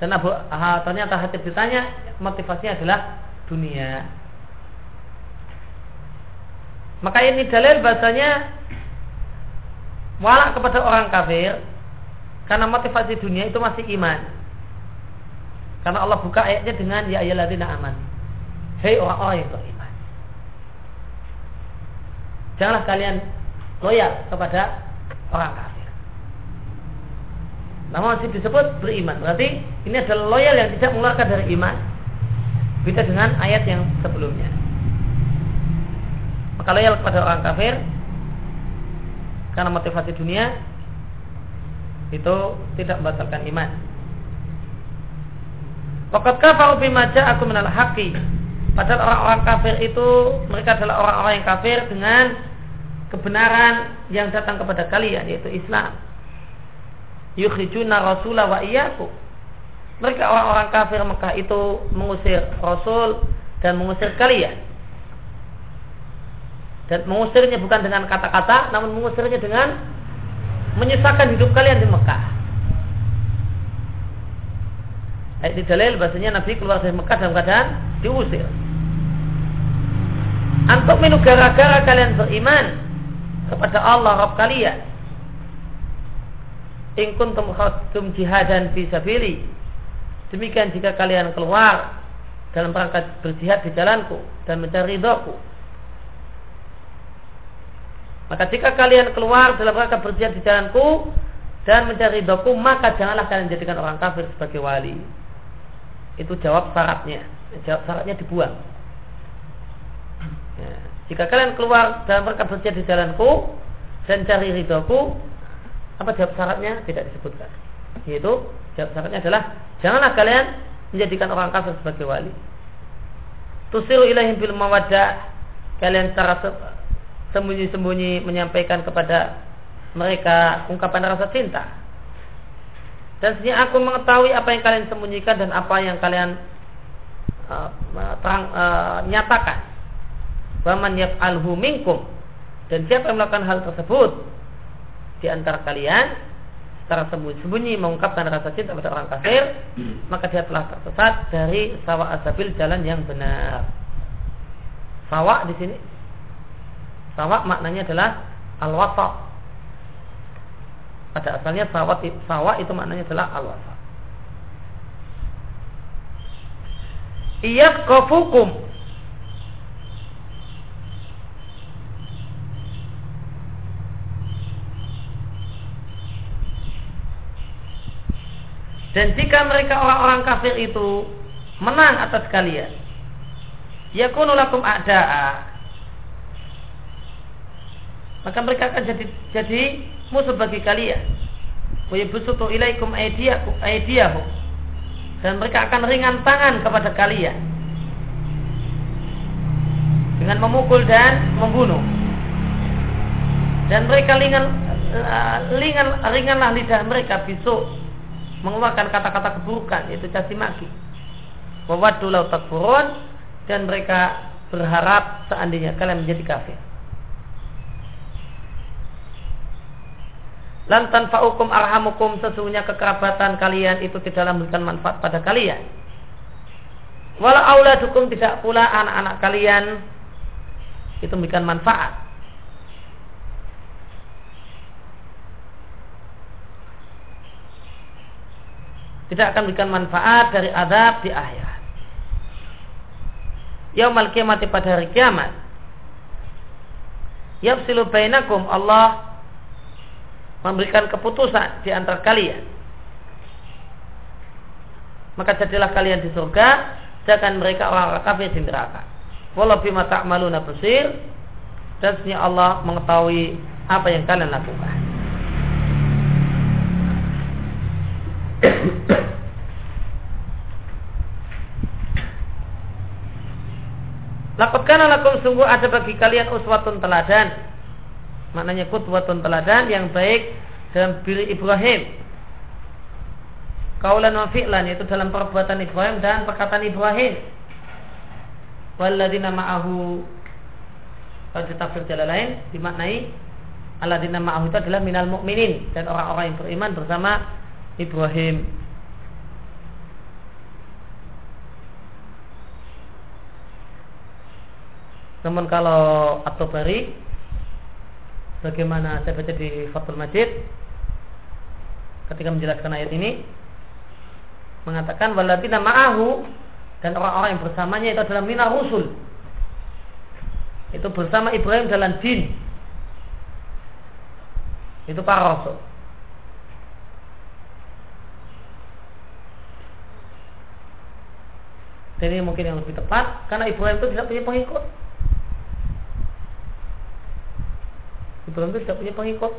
Dan Abu ah, ternyata Hatib ditanya motivasinya adalah dunia. Maka ini dalil bahasanya walak kepada orang kafir karena motivasi dunia itu masih iman. Karena Allah buka ayatnya dengan ya ayyuhalladzina aman. Hei orang-orang yang beriman. Janganlah kalian loyal kepada orang kafir. Namun masih disebut beriman. Berarti ini adalah loyal yang tidak mengeluarkan dari iman. Beda dengan ayat yang sebelumnya. Maka loyal kepada orang kafir karena motivasi dunia itu tidak membatalkan iman. Wakat kafaru bima aku menal haki. Padahal orang-orang kafir itu mereka adalah orang-orang yang kafir dengan kebenaran yang datang kepada kalian yaitu Islam. Yukhrijuna rasulah wa iyyakum. Mereka orang-orang kafir Mekah itu mengusir Rasul dan mengusir kalian. Dan mengusirnya bukan dengan kata-kata, namun mengusirnya dengan menyusahkan hidup kalian di Mekah. Ayat di dalil bahasanya Nabi keluar dari Mekah dalam keadaan diusir. Antuk minu gara-gara kalian beriman kepada Allah Rabb kalian. In kuntum khatum jihadan fi. Demikian jika kalian keluar dalam rangka berjihad di jalanku dan mencari ridhoku maka jika kalian keluar dalam rangka berjihad di jalanku dan mencari doku, maka janganlah kalian jadikan orang kafir sebagai wali. Itu jawab syaratnya. Jawab syaratnya dibuang. Ya. Jika kalian keluar dalam rangka berjihad di jalanku dan cari ridhoku, apa jawab syaratnya? Tidak disebutkan. Yaitu jawab syaratnya adalah janganlah kalian menjadikan orang kafir sebagai wali. Tusiru ilahim bil mawaddah kalian secara sembunyi-sembunyi menyampaikan kepada mereka ungkapan rasa cinta. Dan sesungguhnya aku mengetahui apa yang kalian sembunyikan dan apa yang kalian uh, terang, uh, nyatakan. Waman yaf'alhu minkum dan siapa yang melakukan hal tersebut di antara kalian secara sembunyi-sembunyi mengungkapkan rasa cinta pada orang kafir, maka dia telah tersesat dari sawa asabil jalan yang benar. Sawa di sini Sawa maknanya adalah al-wasat. Pada asalnya sawa, sawa itu maknanya adalah al-wasat. Iya kofukum Dan jika mereka orang-orang kafir itu menang atas kalian, yakunu lakum a'da'a maka mereka akan jadi jadi musuh bagi kalian. Wa yabsutu ilaikum aydiyahum. Dan mereka akan ringan tangan kepada kalian dengan memukul dan membunuh. Dan mereka ringan ringan ringanlah lidah mereka besok mengeluarkan kata-kata keburukan yaitu caci maki. Wawaddu takfurun dan mereka berharap seandainya kalian menjadi kafir. Lantan fa'ukum arhamukum sesungguhnya kekerabatan kalian itu tidaklah memberikan manfaat pada kalian. Walau auladukum tidak pula anak-anak kalian itu memberikan manfaat. Tidak akan memberikan manfaat dari adab di akhirat. Yaumal kiamati pada hari kiamat. Yafsilu bainakum Allah memberikan keputusan di antara kalian. Maka jadilah kalian di surga, jangan mereka orang-orang kafir di neraka. Walau bima ta'maluna basir dan Allah mengetahui apa yang kalian lakukan. Lakukan lakum sungguh ada bagi kalian uswatun teladan. Maknanya kutwatun teladan yang baik dalam diri Ibrahim. Kaulan wa fi'lan yaitu dalam perbuatan Ibrahim dan perkataan Ibrahim. Waladina ma'ahu. Kalau di tafsir jalan lain dimaknai aladina ma'ahu itu adalah minal mu'minin dan orang-orang yang beriman bersama Ibrahim. Namun kalau atau bari Bagaimana saya baca di Fathul Majid ketika menjelaskan ayat ini mengatakan waladina ma'ahu dan orang-orang yang bersamanya itu adalah minah rusul. Itu bersama Ibrahim dalam jin. Itu para rasul jadi mungkin yang lebih tepat karena Ibrahim itu tidak punya pengikut Ibrahim itu tidak punya pengikut.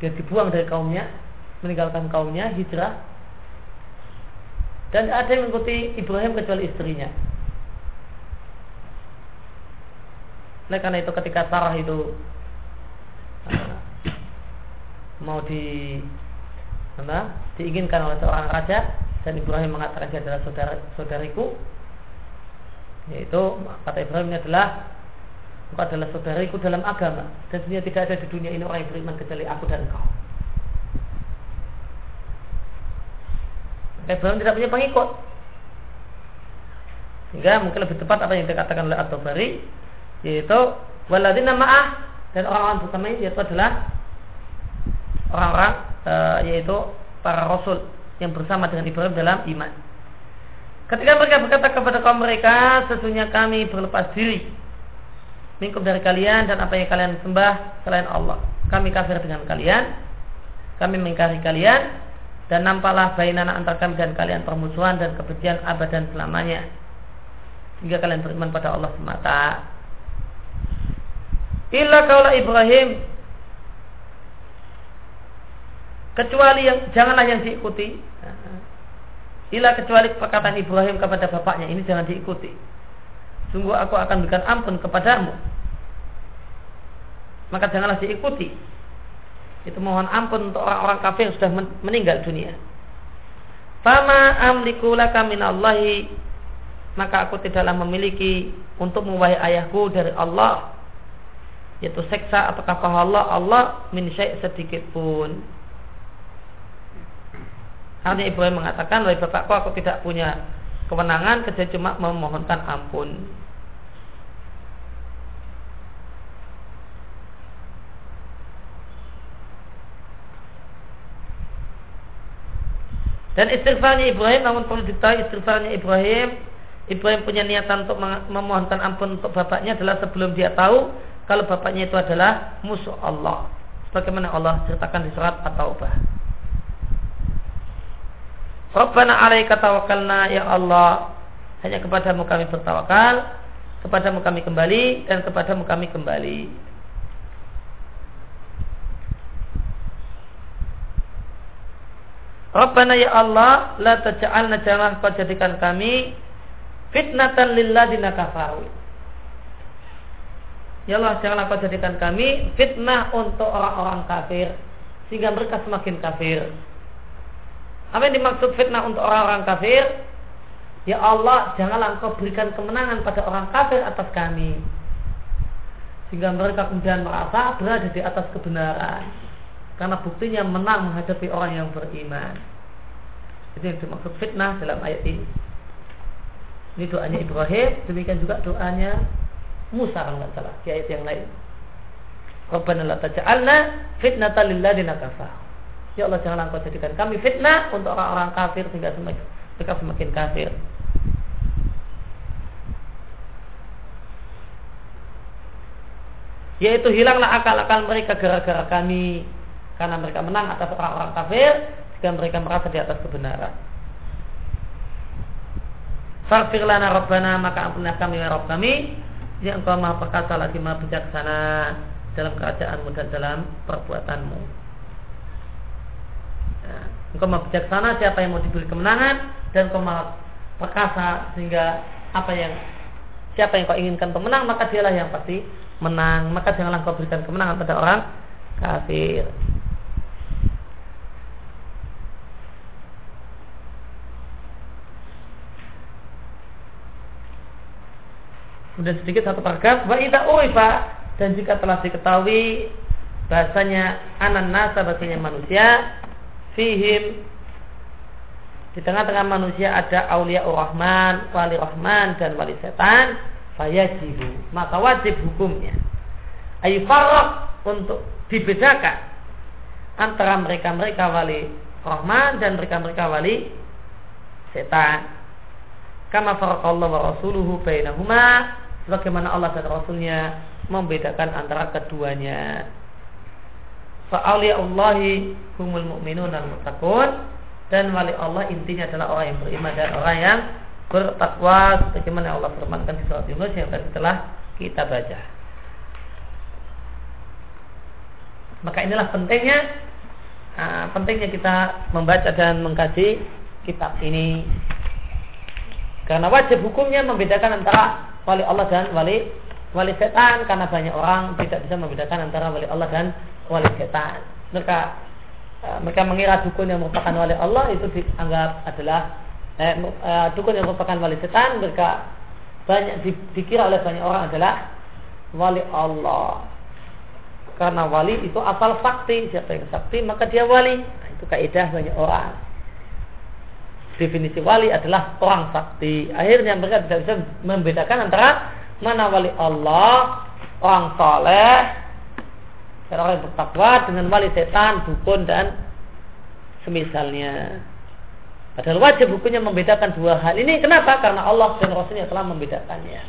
Dia dibuang dari kaumnya, meninggalkan kaumnya, hijrah. Dan ada yang mengikuti Ibrahim kecuali istrinya. Oleh karena itu ketika Sarah itu uh, mau di apa, diinginkan oleh seorang raja dan Ibrahim mengatakan dia adalah saudara saudariku. Yaitu kata Ibrahim ini adalah engkau adalah saudariku dalam agama dan sebenarnya tidak ada di dunia ini orang yang beriman kecuali aku dan engkau. Ibrahim tidak punya pengikut. Sehingga mungkin lebih tepat apa yang dikatakan oleh At-Tabari yaitu waladina ma'ah dan orang-orang pertama yaitu adalah orang-orang e, yaitu para rasul yang bersama dengan Ibrahim dalam iman. Ketika mereka berkata kepada kaum mereka, sesungguhnya kami berlepas diri mingkum dari kalian dan apa yang kalian sembah selain Allah. Kami kafir dengan kalian, kami mengingkari kalian dan nampaklah bainana antara kami dan kalian permusuhan dan kebencian abadan selamanya. Hingga kalian beriman pada Allah semata. Illa kaulah Ibrahim kecuali yang janganlah yang diikuti Ila kecuali perkataan Ibrahim kepada bapaknya ini jangan diikuti. Sungguh aku akan berikan ampun kepadamu. Maka janganlah diikuti. Itu mohon ampun untuk orang-orang kafir yang sudah meninggal dunia. Fama amliku laka minallahi maka aku tidaklah memiliki untuk mewahai ayahku dari Allah yaitu seksa atau pahala Allah min syai' sedikit pun Hanya Ibrahim mengatakan, wahai bapakku aku tidak punya kewenangan kecuali cuma memohonkan ampun. Dan istighfarnya Ibrahim namun perlu diketahui istighfarnya Ibrahim Ibrahim punya niatan untuk memohonkan ampun untuk bapaknya adalah sebelum dia tahu kalau bapaknya itu adalah musuh Allah. Sebagaimana Allah ceritakan di surat At-Taubah. Rabbana alaika tawakkalna ya Allah. Hanya kepadamu kami bertawakal kepadamu kami kembali dan kepadamu kami kembali. Rabbana ya Allah la taj'alna jangan kau jadikan kami fitnatan lilladzina kafaru. Ya Allah janganlah kau jadikan kami fitnah untuk orang-orang kafir sehingga mereka semakin kafir apa yang dimaksud fitnah untuk orang-orang kafir? Ya Allah, janganlah engkau berikan kemenangan pada orang kafir atas kami. Sehingga mereka kemudian merasa berada di atas kebenaran. Karena buktinya menang menghadapi orang yang beriman. Itu yang dimaksud fitnah dalam ayat ini. Ini doanya Ibrahim, demikian juga doanya Musa kalau nggak salah di ayat yang lain. Rabbana la taj'alna fitnatan lil ladzina kafaru. Ya Allah janganlah engkau jadikan kami fitnah untuk orang-orang kafir sehingga semakin, mereka semakin kafir. Yaitu hilanglah akal-akal mereka gara-gara kami karena mereka menang atas orang-orang kafir jika mereka merasa di atas kebenaran. Faghfir lana Rabbana maka ampunilah kami ya kami yang engkau maha perkasa lagi maha bijaksana dalam kerajaanmu dan dalam perbuatanmu. Engkau maha bijaksana siapa yang mau diberi kemenangan dan engkau maha perkasa sehingga apa yang siapa yang kau inginkan pemenang maka dialah yang pasti menang. Maka janganlah kau berikan kemenangan pada orang kafir. Kemudian sedikit satu paragraf wa idza urifa dan jika telah diketahui bahasanya anan nasa bahasanya manusia fihim di tengah-tengah manusia ada aulia rahman, wali rahman dan wali setan, fayajibu. Maka wajib hukumnya. Ayu farok untuk dibedakan antara mereka-mereka wali rahman dan mereka-mereka wali setan. Kama farakallah wa rasuluhu bainahuma sebagaimana Allah dan Rasulnya membedakan antara keduanya. Fa'awliyaullahi humul mu'minun dan mutakun dan wali Allah intinya adalah orang yang beriman dan orang yang bertakwa sebagaimana Allah firmankan di surat Yunus yang tadi telah kita baca. Maka inilah pentingnya uh, pentingnya kita membaca dan mengkaji kitab ini. Karena wajib hukumnya membedakan antara wali Allah dan wali wali setan karena banyak orang tidak bisa membedakan antara wali Allah dan wali setan. Mereka uh, mereka mengira dukun yang merupakan wali Allah itu dianggap adalah eh, uh, dukun yang merupakan wali setan. Mereka banyak di, dikira oleh banyak orang adalah wali Allah. Karena wali itu asal sakti siapa yang sakti maka dia wali. Nah, itu kaidah banyak orang. Definisi wali adalah orang sakti. Akhirnya mereka tidak bisa membedakan antara mana wali Allah orang soleh dan orang yang bertakwa dengan wali setan dukun dan semisalnya Padahal wajib hukumnya membedakan dua hal ini. Kenapa? Karena Allah dan Rasulnya telah membedakannya.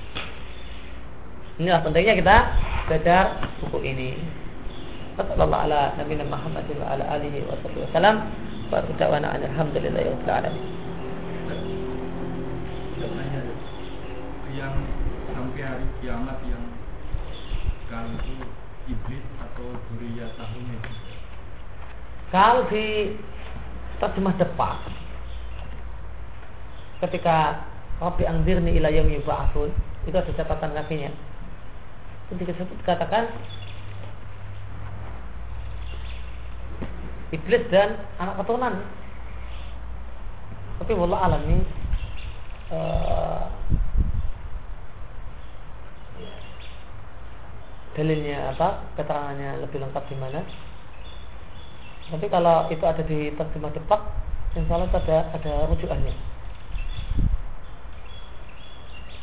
Inilah pentingnya kita belajar buku ini. Wassalamualaikum ala Nabi Muhammad wa alihi. Yang sampai hari kiamat yang kalau iblis kalau di terjemah depan ketika Rabbi angzirni ila yaumi ba'atsun itu ada catatan kakinya. Itu dikatakan iblis dan anak keturunan. Tapi wallah alam ini uh, dalilnya apa keterangannya lebih lengkap di mana. Tapi kalau itu ada di terjemah depak yang salah ada ada rujukannya.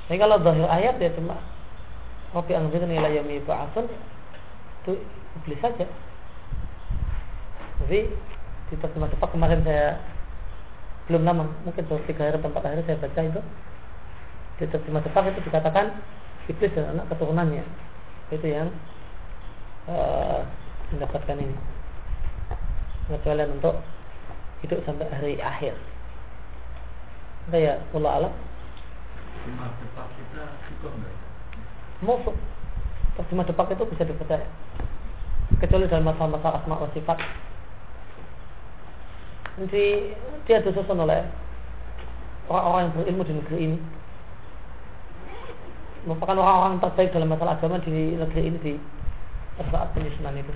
Tapi kalau zahir ayat ya cuma Rabbi anzirni ila yaumi ba'atsun itu iblis saja. Jadi di terjemah cepat kemarin saya belum lama, mungkin baru tiga hari atau empat hari saya baca itu. Di terjemah cepat itu dikatakan iblis dan anak keturunannya itu yang uh, mendapatkan ini pengecualian untuk hidup sampai hari akhir. Ada ya, Allah alam terjemah depak kita cukup enggak? Terjemah depak itu bisa dipercaya. Kecuali dalam masalah-masalah asma wa sifat. Nanti dia disusun oleh orang-orang yang berilmu di negeri ini. Merupakan orang-orang terbaik dalam masalah agama di negeri ini di saat penyusunan itu.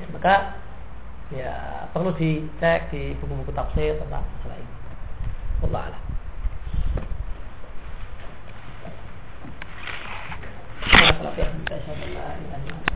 Ya, maka ya perlu dicek di buku-buku tafsir tentang masalah ini. Allah bisa